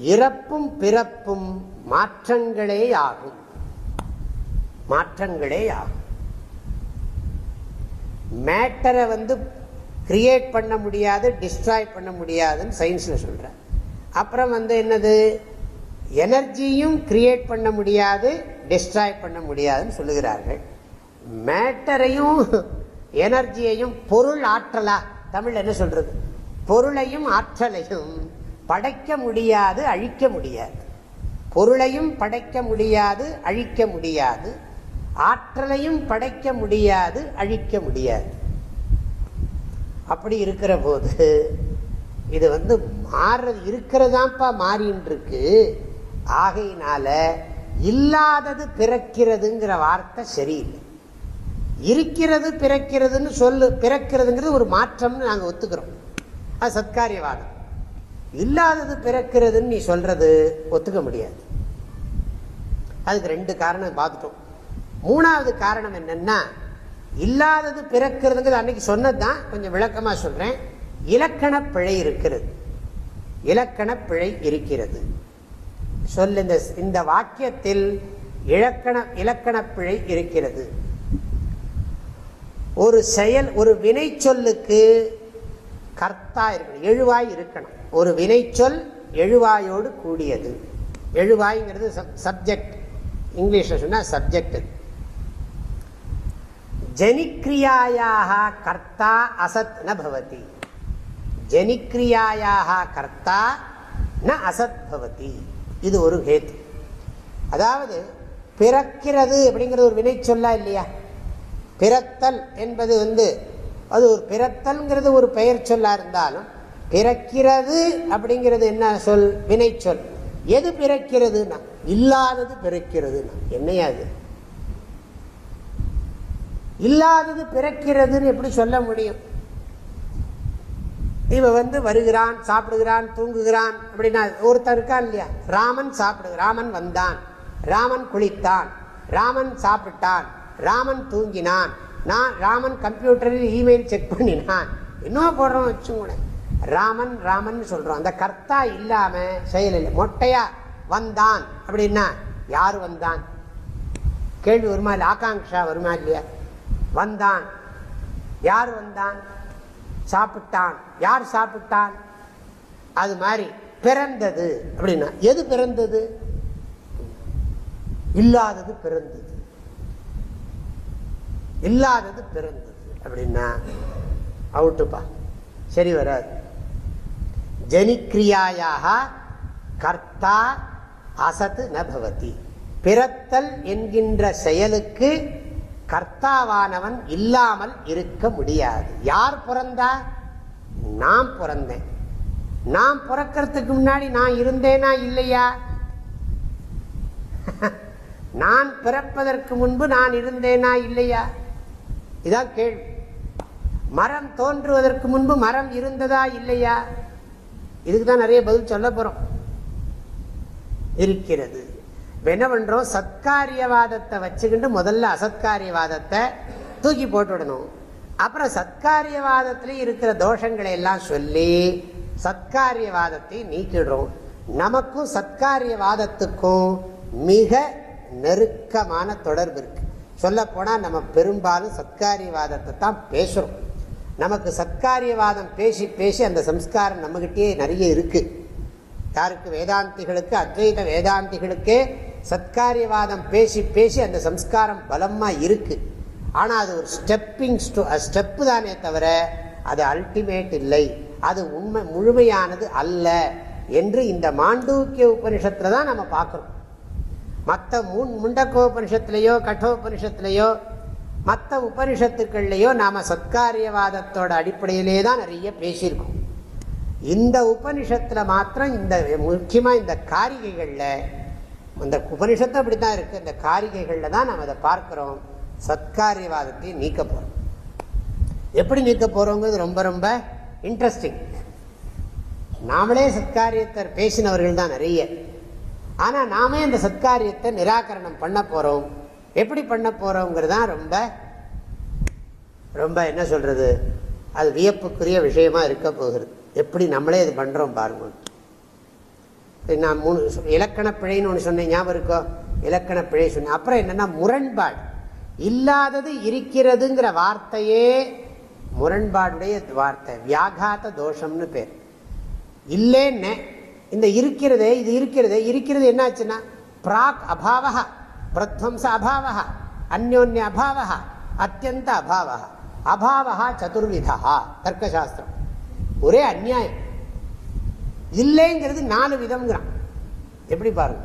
இறப்பும் பிறப்பும் மாற்றங்களே ஆகும். மாற்றங்களே ஆகும். மேட்டரை வந்து கிரியேட் பண்ண முடியாது டிஸ்ட்ராய் பண்ண முடியாதுன்னு சயின்ஸில் சொல்கிறேன் அப்புறம் வந்து என்னது? எனர்ஜியும் கிரியேட் பண்ண முடியாது டிஸ்ட்ராய் பண்ண முடியாதுன்னு சொல்லுகிறார்கள். மேட்டரையும் எனர்ஜியையும் பொருள் ஆற்றலா தமிழ் என்ன சொல்றது? பொருளையும் ஆற்றலையும் படைக்க முடியாது அழிக்க முடியாது. பொருளையும் படைக்க முடியாது அழிக்க முடியாது. ஆற்றலையும் படைக்க முடியாது அழிக்க முடியாது. அப்படி இருக்கிற போது இது வந்து மாறுறது இருக்கிறதாப்பா மாறின்னு இருக்கு ஆகையினால இல்லாதது பிறக்கிறதுங்கிற வார்த்தை சரியில்லை. இருக்கிறது பிறக்கிறதுன்னு சொல்லு பிறக்கிறதுங்கிறது ஒரு மாற்றம்னு நாங்கள் ஒத்துக்கிறோம். அது சத்காரியவாதம். இல்லாதது பிறக்கிறதுன்னு நீ சொல்றது ஒத்துக்க முடியாது. அதுக்கு ரெண்டு காரணம் பார்த்துட்டோம். மூணாவது காரணம் என்னன்னா இல்லாதது பிறக்கிறதுங்கிறது அன்னைக்கு சொன்னதுதான் கொஞ்சம் விளக்கமாக சொல்றேன். இலக்கண பிழை இருக்கிறது. இலக்கண பிழை இருக்கிறது. சொல் இந்த இந்த வாக்கியத்தில் இலக்கண இலக்கண பிழை இருக்கிறது. ஒரு செயல் ஒரு வினை சொல்லுக்கு கர்த்தா இருக்கணும் எழுவாய் இருக்கணும். ஒரு வினை சொல் எழுவாயோடு கூடியது. எழுவாய்ங்கிறது சப்ஜெக்ட் இங்கிலீஷில் சொன்னால் சப்ஜெக்ட் ஜனிக்ரியாயாக கர்த்தா அசத் ந பவதி கர்த்தா ந அசத்பவதி இது ஒரு ஹேத்து. அதாவது பிறக்கிறது அப்படிங்கிறது ஒரு வினை சொல்லா இல்லையா? பிறத்தல் என்பது வந்து அது ஒரு பிறத்தல்ங்கிறது ஒரு பெயர் சொல்லா இருந்தாலும் பிறக்கிறது அப்படிங்கிறது என்ன சொல் வினை சொல். எது பிறக்கிறதுனா இல்லாதது பிறக்கிறதுனா. என்னையாது இல்லாதது பிறக்கிறதுன்னு எப்படி சொல்ல முடியும்? இவன் வந்து வருகிறான் சாப்பிடுகிறான் தூங்குகிறான் அப்படின்னா ஒருத்தர் இருக்கான் இல்லையா? ராமன் சாப்பிடு ராமன் வந்தான். ராமன் குளித்தான். ராமன் சாப்பிட்டான். ராமன் தூங்கினான். நான் ராமன் கம்ப்யூட்டரில் இமெயில் செக் பண்ணினான். இன்னும் போடுறோம் வச்சுங்கூட ராமன் ராமன் சொல்கிறோம் அந்த கர்த்தா இல்லாமல் செயலில் மொட்டையா வந்தான் அப்படின்னா யார் வந்தான்? கேள்வி வருமா இல்லை ஆகாங்ஷா வருமா இல்லையா? வந்தான். யார் வந்தான்? சாப்பிட்டான். யார் சாப்பிட்டான் அது மாதிரி பிறந்தது அப்படின்னா எது பிறந்தது? இல்லாதது பிறந்தது. இல்லாதது பிறந்தது அப்படின்னா அவுட்டுப்பா சரி வராது. ஜனிக்ரியாயாக கர்த்தா அசத்து நபவதி பிறத்தல் என்கின்ற செயலுக்கு கர்த்தாவானவன் இல்லாமல் இருக்க முடியாது. யார் பிறந்தா? நான் பிறந்தேன். நான் பிறக்கிறதுக்கு முன்னாடி நான் இருந்தேனா இல்லையா? (laughs) நான் பிறப்பதற்கு முன்பு நான் இருந்தேனா இல்லையா? இதான் கேள்வி. மரம் தோன்றுவதற்கு முன்பு மரம் இருந்ததா இல்லையா? இதுக்கு தான் நிறைய பதில் சொல்ல போறோம். இருக்கிறது. என்ன பண்றோம்? சத்காரியவாதத்தை வச்சுக்கிட்டு முதல்ல அசத்காரியவாதத்தை தூக்கி போட்டுவிடணும் அப்புறம் சத்காரியவாதத்திலையும் இருக்கிற தோஷங்களை எல்லாம் சொல்லி சத்காரியவாதத்தை நீக்கிடுறோம். நமக்கும் சத்காரியவாதத்துக்கும் மிக நெருக்கமான தொடர்பு இருக்கு. சொல்ல நம்ம பெரும்பாலும் சத்காரியவாதத்தை தான் பேசுகிறோம் நமக்கு சத்காரியவாதம் பேசி பேசி அந்த சம்ஸ்காரம் நம்மகிட்டயே நிறைய இருக்கு. யாருக்கு? வேதாந்திகளுக்கு அத்வைத வேதாந்திகளுக்கே சத்காரியவாதம் பேசி பேசி அந்த சம்ஸ்காரம் பலமாக இருக்குது ஆனால் அது ஒரு ஸ்டெப்பிங் ஸ்டெப்பு தானே தவிர அது அல்டிமேட் இல்லை. அது உண்மை முழுமையானது அல்ல என்று இந்த மாண்டூக்கிய உபனிஷத்தில் தான் நம்ம பார்க்குறோம். மற்ற முன் முண்டக்கோபனிஷத்துலேயோ கட்டோபனிஷத்துலேயோ மற்ற உபனிஷத்துக்கள்லையோ நாம சத்காரியவாதத்தோட அடிப்படையிலே தான் நிறைய பேசியிருக்கோம். இந்த உபனிஷத்தில் மாத்திரம் இந்த முக்கியமாக இந்த காரிகைகளில் இந்த உபனிஷத்து அப்படித்தான் இருக்குது இந்த காரிகைகளில் தான் நம்ம அதை பார்க்குறோம். சத்காரியவாதத்தை நீக்க போறோம். எப்படி நீக்க போறோங்கிறது ரொம்ப ரொம்ப இன்ட்ரெஸ்டிங் நாமளே சத்காரியத்தை பேசினவர்கள் தான் நிறைய. ஆனால் நாமே அந்த சத்காரியத்தை நிராகரணம் பண்ண போறோம். எப்படி பண்ண போறோங்கிறது தான் ரொம்ப ரொம்ப என்ன சொல்றது? அது வியப்புக்குரிய விஷயமா இருக்க போகிறது. எப்படி நம்மளே இது பண்றோம் பாருங்க. நான் மூணு இலக்கண பிழைன்னு ஒன்று சொன்னேன் ஞாபகம் இருக்கோ? இலக்கண பிழை சொன்னேன். அப்புறம் என்னன்னா முரண்பாடு. இல்லாதது இருக்கிறதுங்கிற வார்த்தையே முரண்பாடுடைய வார்த்தை. வியாகாத தோஷம்னு பேர். இல்லைன்னு இந்த இருக்கிறதே இது இருக்கிறதே இருக்கிறது என்னாச்சுன்னா பிராக் அபாவா பிரத்வம்ச அபாவா அந்யோன்ய அபாவா அத்தியந்த அபாவா அபாவா சதுர்விதா தர்க்கசாஸ்திரம். ஒரே அந்நியாயம். இல்லைங்கிறது நாலு விதம்ங்கிறான். எப்படி பாருங்க?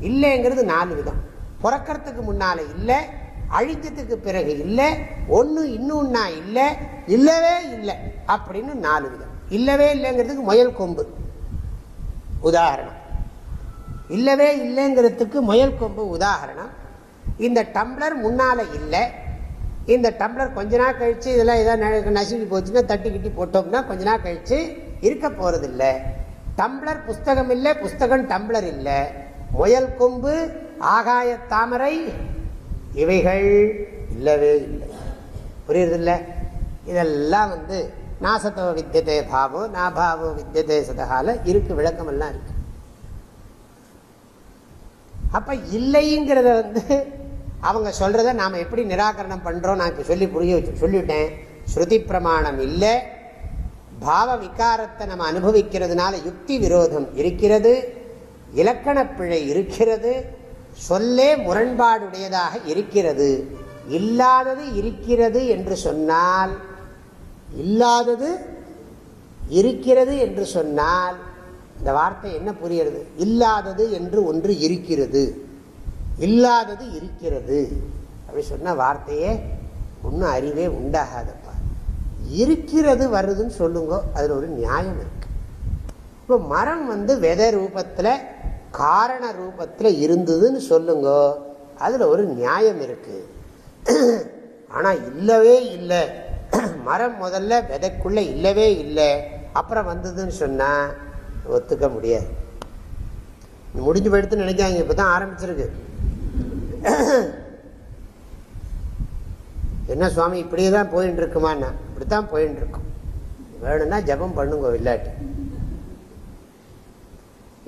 இல்லைங்கிறது நாலு விதம். பிறக்கிறதுக்கு முன்னால இல்லை அழிஞ்சதுக்கு பிறகு இல்லை ஒன்று இன்னொன்னா இல்லை இல்லவே இல்லை அப்படின்னு நாலு விதம். இல்லவே இல்லைங்கிறதுக்கு முயல் கொம்பு. உதாரணம். இல்லவே இல்லைங்கிறதுக்கு முயல் கொம்பு உதாரணம். இந்த டம்ளர் முன்னால் இல்லை. இந்த டம்ளர் கொஞ்ச நாள் கழித்து இதெல்லாம் எதாவது நசுங்கி போச்சுன்னா தட்டி கிட்டி போட்டோம்னா கொஞ்ச நாள் கழித்து இருக்க போகிறதில்லை டம்ளர் புஸ்தகம் இல்லை புஸ்தகம் டம்ளர் இல்லை. முயல் கொம்பு ஆகாய தாமரை இவைகள் இல்லவே இல்லை. புரியுறதில்ல இதெல்லாம் வந்து நாசத்தோ வித்தியதே பாவோ நாபாவோ வித்தியதே சதகால இருக்கு விளக்கமெல்லாம் இருக்கு. அப்ப இல்லைங்கிறத வந்து அவங்க சொல்றத நாம எப்படி நிராகரணம் பண்றோம்? நான் இப்போ சொல்லி புரிய சொல்லிவிட்டேன் ஸ்ருதி பிரமாணம் இல்லை. பாவ விகாரத்தை நம்ம அனுபவிக்கிறதுனால யுக்தி விரோதம் இருக்கிறது. இலக்கண பிழை இருக்கிறது. சொல்லே முரண்பாடுடையதாக இருக்கிறது. இல்லாதது இருக்கிறது என்று சொன்னால் இல்லாதது இருக்கிறது என்று சொன்னால் இந்த வார்த்தை என்ன புரிகிறது? இல்லாதது என்று ஒன்று இருக்கிறது. இல்லாதது இருக்கிறது. அப்படி சொன்ன வார்த்தையே ஒன்றும் அறிவே உண்டாகாதப்பா. இருக்கிறது வருதுன்னு சொல்லுங்க அதில் ஒரு நியாயம் இருக்கு. இப்போ மரம் வந்து வெத ரூபத்தில் காரண ரூபத்தில் இருந்ததுன்னு சொல்லுங்க. அதில் ஒரு நியாயம் இருக்கு. ஆனால் இல்லவே இல்லை. மரம் முதல்ல விதைக்குள்ளே இல்லவே இல்லை. அப்புறம் வந்ததுன்னு சொன்னால் ஒத்துக்க முடியாது. முடிஞ்சு போயிடுத்து நினைக்காங்க இப்போ தான் ஆரம்பிச்சிருக்கு. என்ன சுவாமி இப்படியே தான் போயின்னு இருக்குமாண்ணா இப்படித்தான் போயின்னு இருக்கும் வேணும்னா ஜபம் பண்ணுங்க இல்லாட்டி.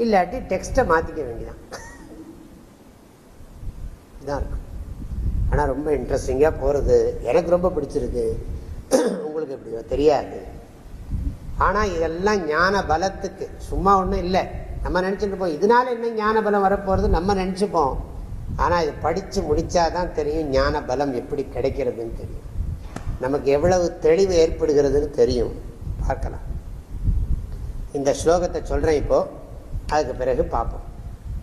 இல்லாட்டி டெக்ஸ்ட்டை மாற்றிக்க வேண்டியதான் இதான் இருக்கும். ஆனால் ரொம்ப இன்ட்ரெஸ்டிங்காக போகிறது எனக்கு ரொம்ப பிடிச்சிருக்கு. உங்களுக்கு எப்படியோ தெரியாது. ஆனால் இதெல்லாம் ஞான பலத்துக்கு. சும்மா ஒன்றும் இல்லை. நம்ம நினச்சிட்டு இருப்போம் இதனால என்ன ஞான பலம் வரப்போகிறது நம்ம நினச்சிப்போம். ஆனால் இது படித்து முடித்தாதான் தெரியும் ஞான பலம் எப்படி கிடைக்கிறதுன்னு தெரியும். நமக்கு எவ்வளவு தெளிவு ஏற்படுகிறதுன்னு தெரியும். பார்க்கலாம். இந்த ஸ்லோகத்தை சொல்கிறேன் இப்போது அதுக்கு பிறகு பார்ப்போம்.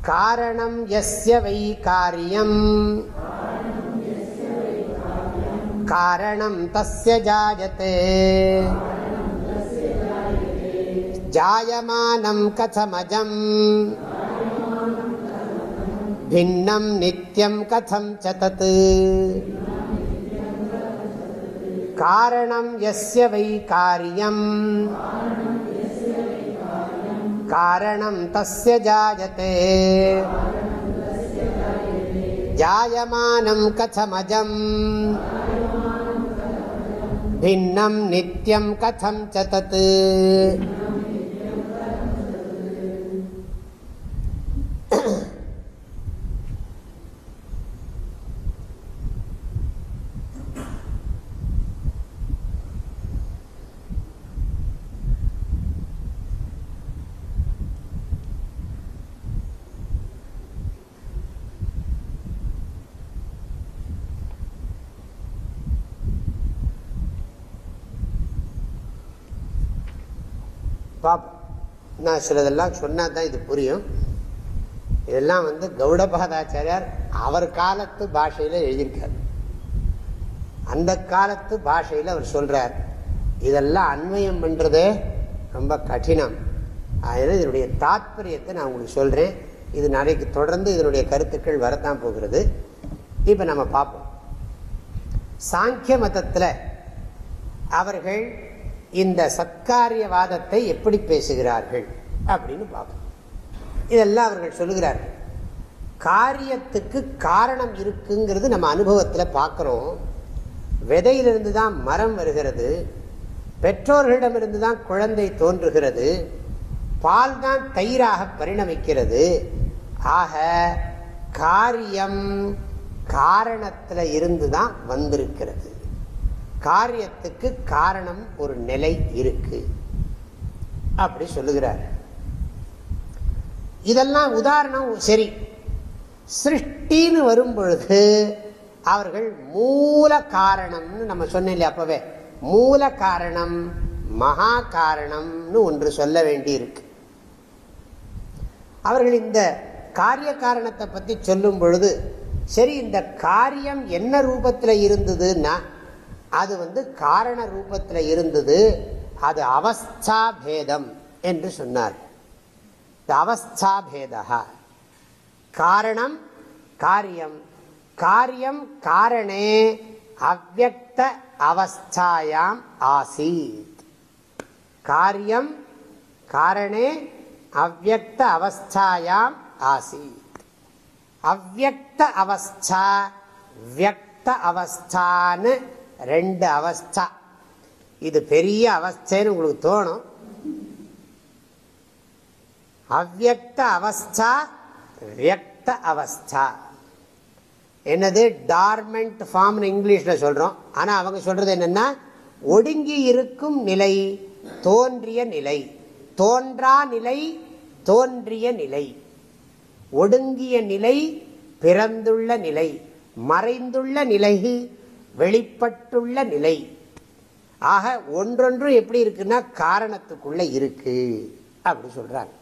காரணம் எஸ்ய வை காரியம். காரணம் தஸ்ய ஜாயத்தே. ஜாயமானம் கதமஜம். பின்னம் நித்தியம் கதம் சதத்து காரணம் எஸ்ய வை காரியம். कारणं तस्य जायते जायमानं कथमजम् भिन्नं नित्यं कथं च तत् பார்ப்போம் நான் சிலதெல்லாம் சொன்னால் தான் இது புரியும். இதெல்லாம் வந்து கௌடபாதாச்சாரியார் அவர் காலத்து பாஷையில் எழுதியிருக்கார். அந்த காலத்து பாஷையில் அவர் சொல்கிறார் இதெல்லாம் அன்வயம் பண்ணுறதே ரொம்ப கடினம். அதனால் இதனுடைய தாத்பரியத்தை நான் உங்களுக்கு சொல்கிறேன் இது நாளைக்கு தொடர்ந்து இதனுடைய கருத்துக்கள் வரத்தான் போகிறது. இப்போ நம்ம பார்ப்போம். சாங்கிய மதத்தில் அவர்கள் இந்த சத்காரியவாதத்தை எப்படி பேசுகிறார்கள் அப்படின்னு பார்ப்போம். இதெல்லாம் அவர்கள் சொல்லுகிறார்கள். காரியத்துக்கு காரணம் இருக்குங்கிறது நம்ம அனுபவத்தில் பார்க்குறோம். விதையிலிருந்து தான் மரம் வருகிறது. பெற்றோர்களிடமிருந்து தான் குழந்தை தோன்றுகிறது. பால் தான் தயிராக பரிணமிக்கிறது. ஆக காரியம் காரணத்தில் இருந்து தான் வந்திருக்கிறது. காரியத்துக்கு காரணம் ஒரு நிலை இருக்கு. அப்படி சொல்லுகிறார். இதெல்லாம் உதாரணம் சரி. சிருஷ்டின்னு வரும் பொழுது அவர்கள் மூல காரணம்னு நம்ம சொன்ன அப்பவே. மூல காரணம் மகா காரணம்னு ஒன்று சொல்ல வேண்டியிருக்கு. அவர்கள் இந்த காரிய காரணத்தை பற்றி சொல்லும் பொழுது சரி இந்த காரியம் என்ன ரூபத்தில் இருந்ததுன்னா அது வந்து காரண ரூபத்தில் இருந்தது. அது அவஸ்தா பேதம் என்று சொன்னார். அவஸ்தா பேதா காரணம் காரியம். காரியம் காரணே அவ்வக்த அவஸ்தாயாம் ஆசீத். காரியம் காரணே அவ்வக்த அவஸ்தாயாம் ஆசீத். அவ்வக்த அவஸ்தா வியக்த அவஸ்தான்னு ரெண்டு அவஸ்தா. இது பெரிய அவஸ்தைன்னு உங்களுக்கு தோணும். அவ்வக்த அவஸ்தா வியக்த அவஸ்தா. என்னது? டார்மெண்ட் ஃபார்ம்னு இங்கிலீஷில் சொல்கிறோம் ஆனால் அவங்க சொல்கிறது என்னென்னா ஒடுங்கி இருக்கும் நிலை தோன்றிய நிலை. தோன்றா நிலை தோன்றிய நிலை. ஒடுங்கிய நிலை பிறந்துள்ள நிலை. மறைந்துள்ள நிலை வெளிப்பட்டுள்ள நிலை. ஆக ஒன்றொன்றும் எப்படி இருக்குன்னா காரணத்துக்குள்ள இருக்கு அப்படி சொல்றாங்க.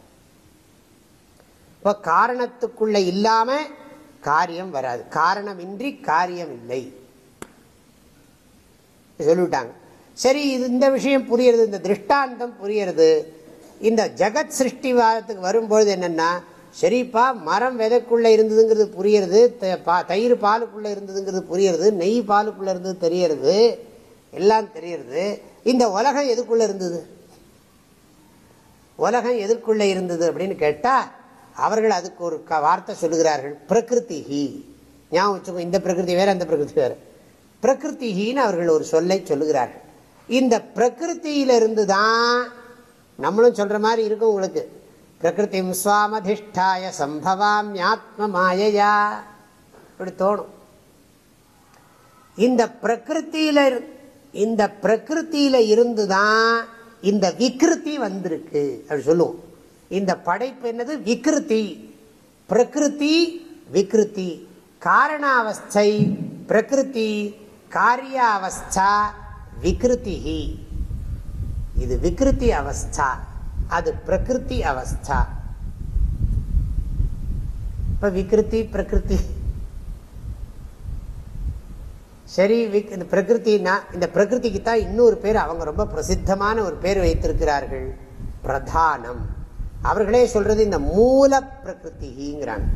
இப்போ காரணத்துக்குள்ள இல்லாம காரியம் வராது. காரணமின்றி காரியம் இல்லை சொல்லிவிட்டாங்க சரி இது இந்த விஷயம் புரியுறது இந்த திருஷ்டாந்தம் புரியுறது. இந்த ஜெகத் சிருஷ்டிவாதத்துக்கு வரும்பொழுது என்னன்னா சரிப்பா மரம் விதைக்குள்ள இருந்ததுங்கிறது புரியுறது தயிர் பாலுக்குள்ள இருந்ததுங்கிறது புரியுறது நெய் பாலுக்குள்ள இருந்தது தெரியறது எல்லாம் தெரியறது. இந்த உலகம் எதுக்குள்ள இருந்தது? உலகம் எதற்குள்ள இருந்தது அப்படின்னு கேட்டா அவர்கள் அதுக்கு ஒரு வார்த்தை சொல்லுகிறார்கள் பிரகிருதி ஞாபகம் வச்சுக்கோ இந்த பிரகிருதி வேற அந்த பிரகிருதி வேற. பிரகிருதின்னு அவர்கள் ஒரு சொல்லை சொல்லுகிறார்கள். இந்த பிரகிருத்தியிலிருந்து தான் நம்மளும் சொல்ற மாதிரி இருக்கும் உங்களுக்கு. பிரகிருதி சுவாமதிஷ்டாய சம்பவாமியாத்ம மாயையா இப்படி தோணும். இந்த பிரகிருத்தியில இந்த பிரகிருத்தியில இருந்துதான் இந்த விக்கிருத்தி வந்திருக்கு. அப்படி சொல்லுவோம். இந்த படைப்பு என்னது? விக்கிருத்தி பிரகிருதி விக்கிருத்தி காரணாவஸ்தை பிரகிருதி காரியாவஸ்தா விக்கிருத்தி இது விக்கிருத்தி அவஸ்தா. அது பிரகிருதி அவஸ்தா இப்ப விகிருதி பிரகிருதி சரி இந்த பிரகிருத்தினா இந்த பிரகிருதிக்கு தான் இன்னொரு பேர் அவங்க ரொம்ப பிரசித்தமான ஒரு பேர் வைத்திருக்கிறார்கள். பிரதானம் அவர்களே சொல்றது இந்த மூல பிரகிருதிங்கிறாங்க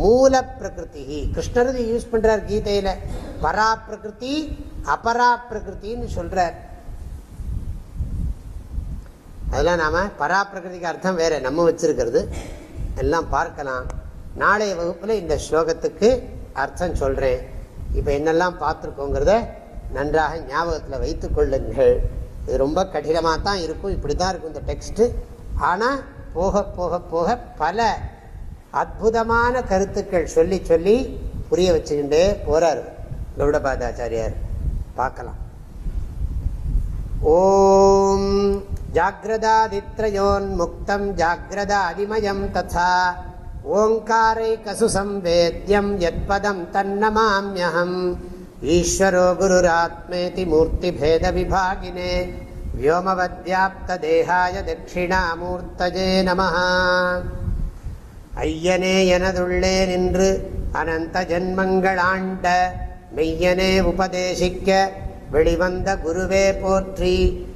மூல பிரகிருதி கிருஷ்ணர் யூஸ் பண்றார் கீதையில பரா பிரகிருதி அபரா பிரகிருத்தின்னு சொல்றார். அதெல்லாம் நாம் பராப்பிரகிருதிக்கு அர்த்தம் வேறு நம்ம வச்சுருக்கிறது. எல்லாம் பார்க்கலாம். நாளைய வகுப்பில் இந்த ஸ்லோகத்துக்கு அர்த்தம் சொல்கிறேன் இப்போ என்னெல்லாம் பார்த்துருக்கோங்கிறத நன்றாக ஞாபகத்தில் வைத்து கொள்ளுங்கள். இது ரொம்ப கடினமாக தான் இருக்கும் இப்படி தான் இருக்கும் இந்த டெக்ஸ்ட்டு ஆனால் போக போக போக பல அற்புதமான கருத்துக்கள் சொல்லி சொல்லி புரிய வச்சுக்கிட்டே போகிறார் கௌடபாதாச்சாரியார். பார்க்கலாம். ஓம் जाग्रदादित्रयोन्मुक्तं जाग्रदादिमयं तथा ओङ्कारैकसु संवेद्यं यत्पदं तन्नमाम्यहम् ईश्वरो गुरुरात्मेति मूर्तिभेदविभागिने व्योमवद्व्याप्तदेहाय दक्षिणामूर्तजे नमः ஐயனே எனதுள்ளே நின்று அனந்த ஜென்மங்களாண்ட மெய்யனே உபதேசிக்க வெளிவந்த குருவே போற்றி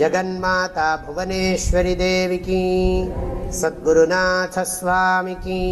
जगन्माता भुवनेश्वरी देविकी सद्गुरुनाथस्वामिकी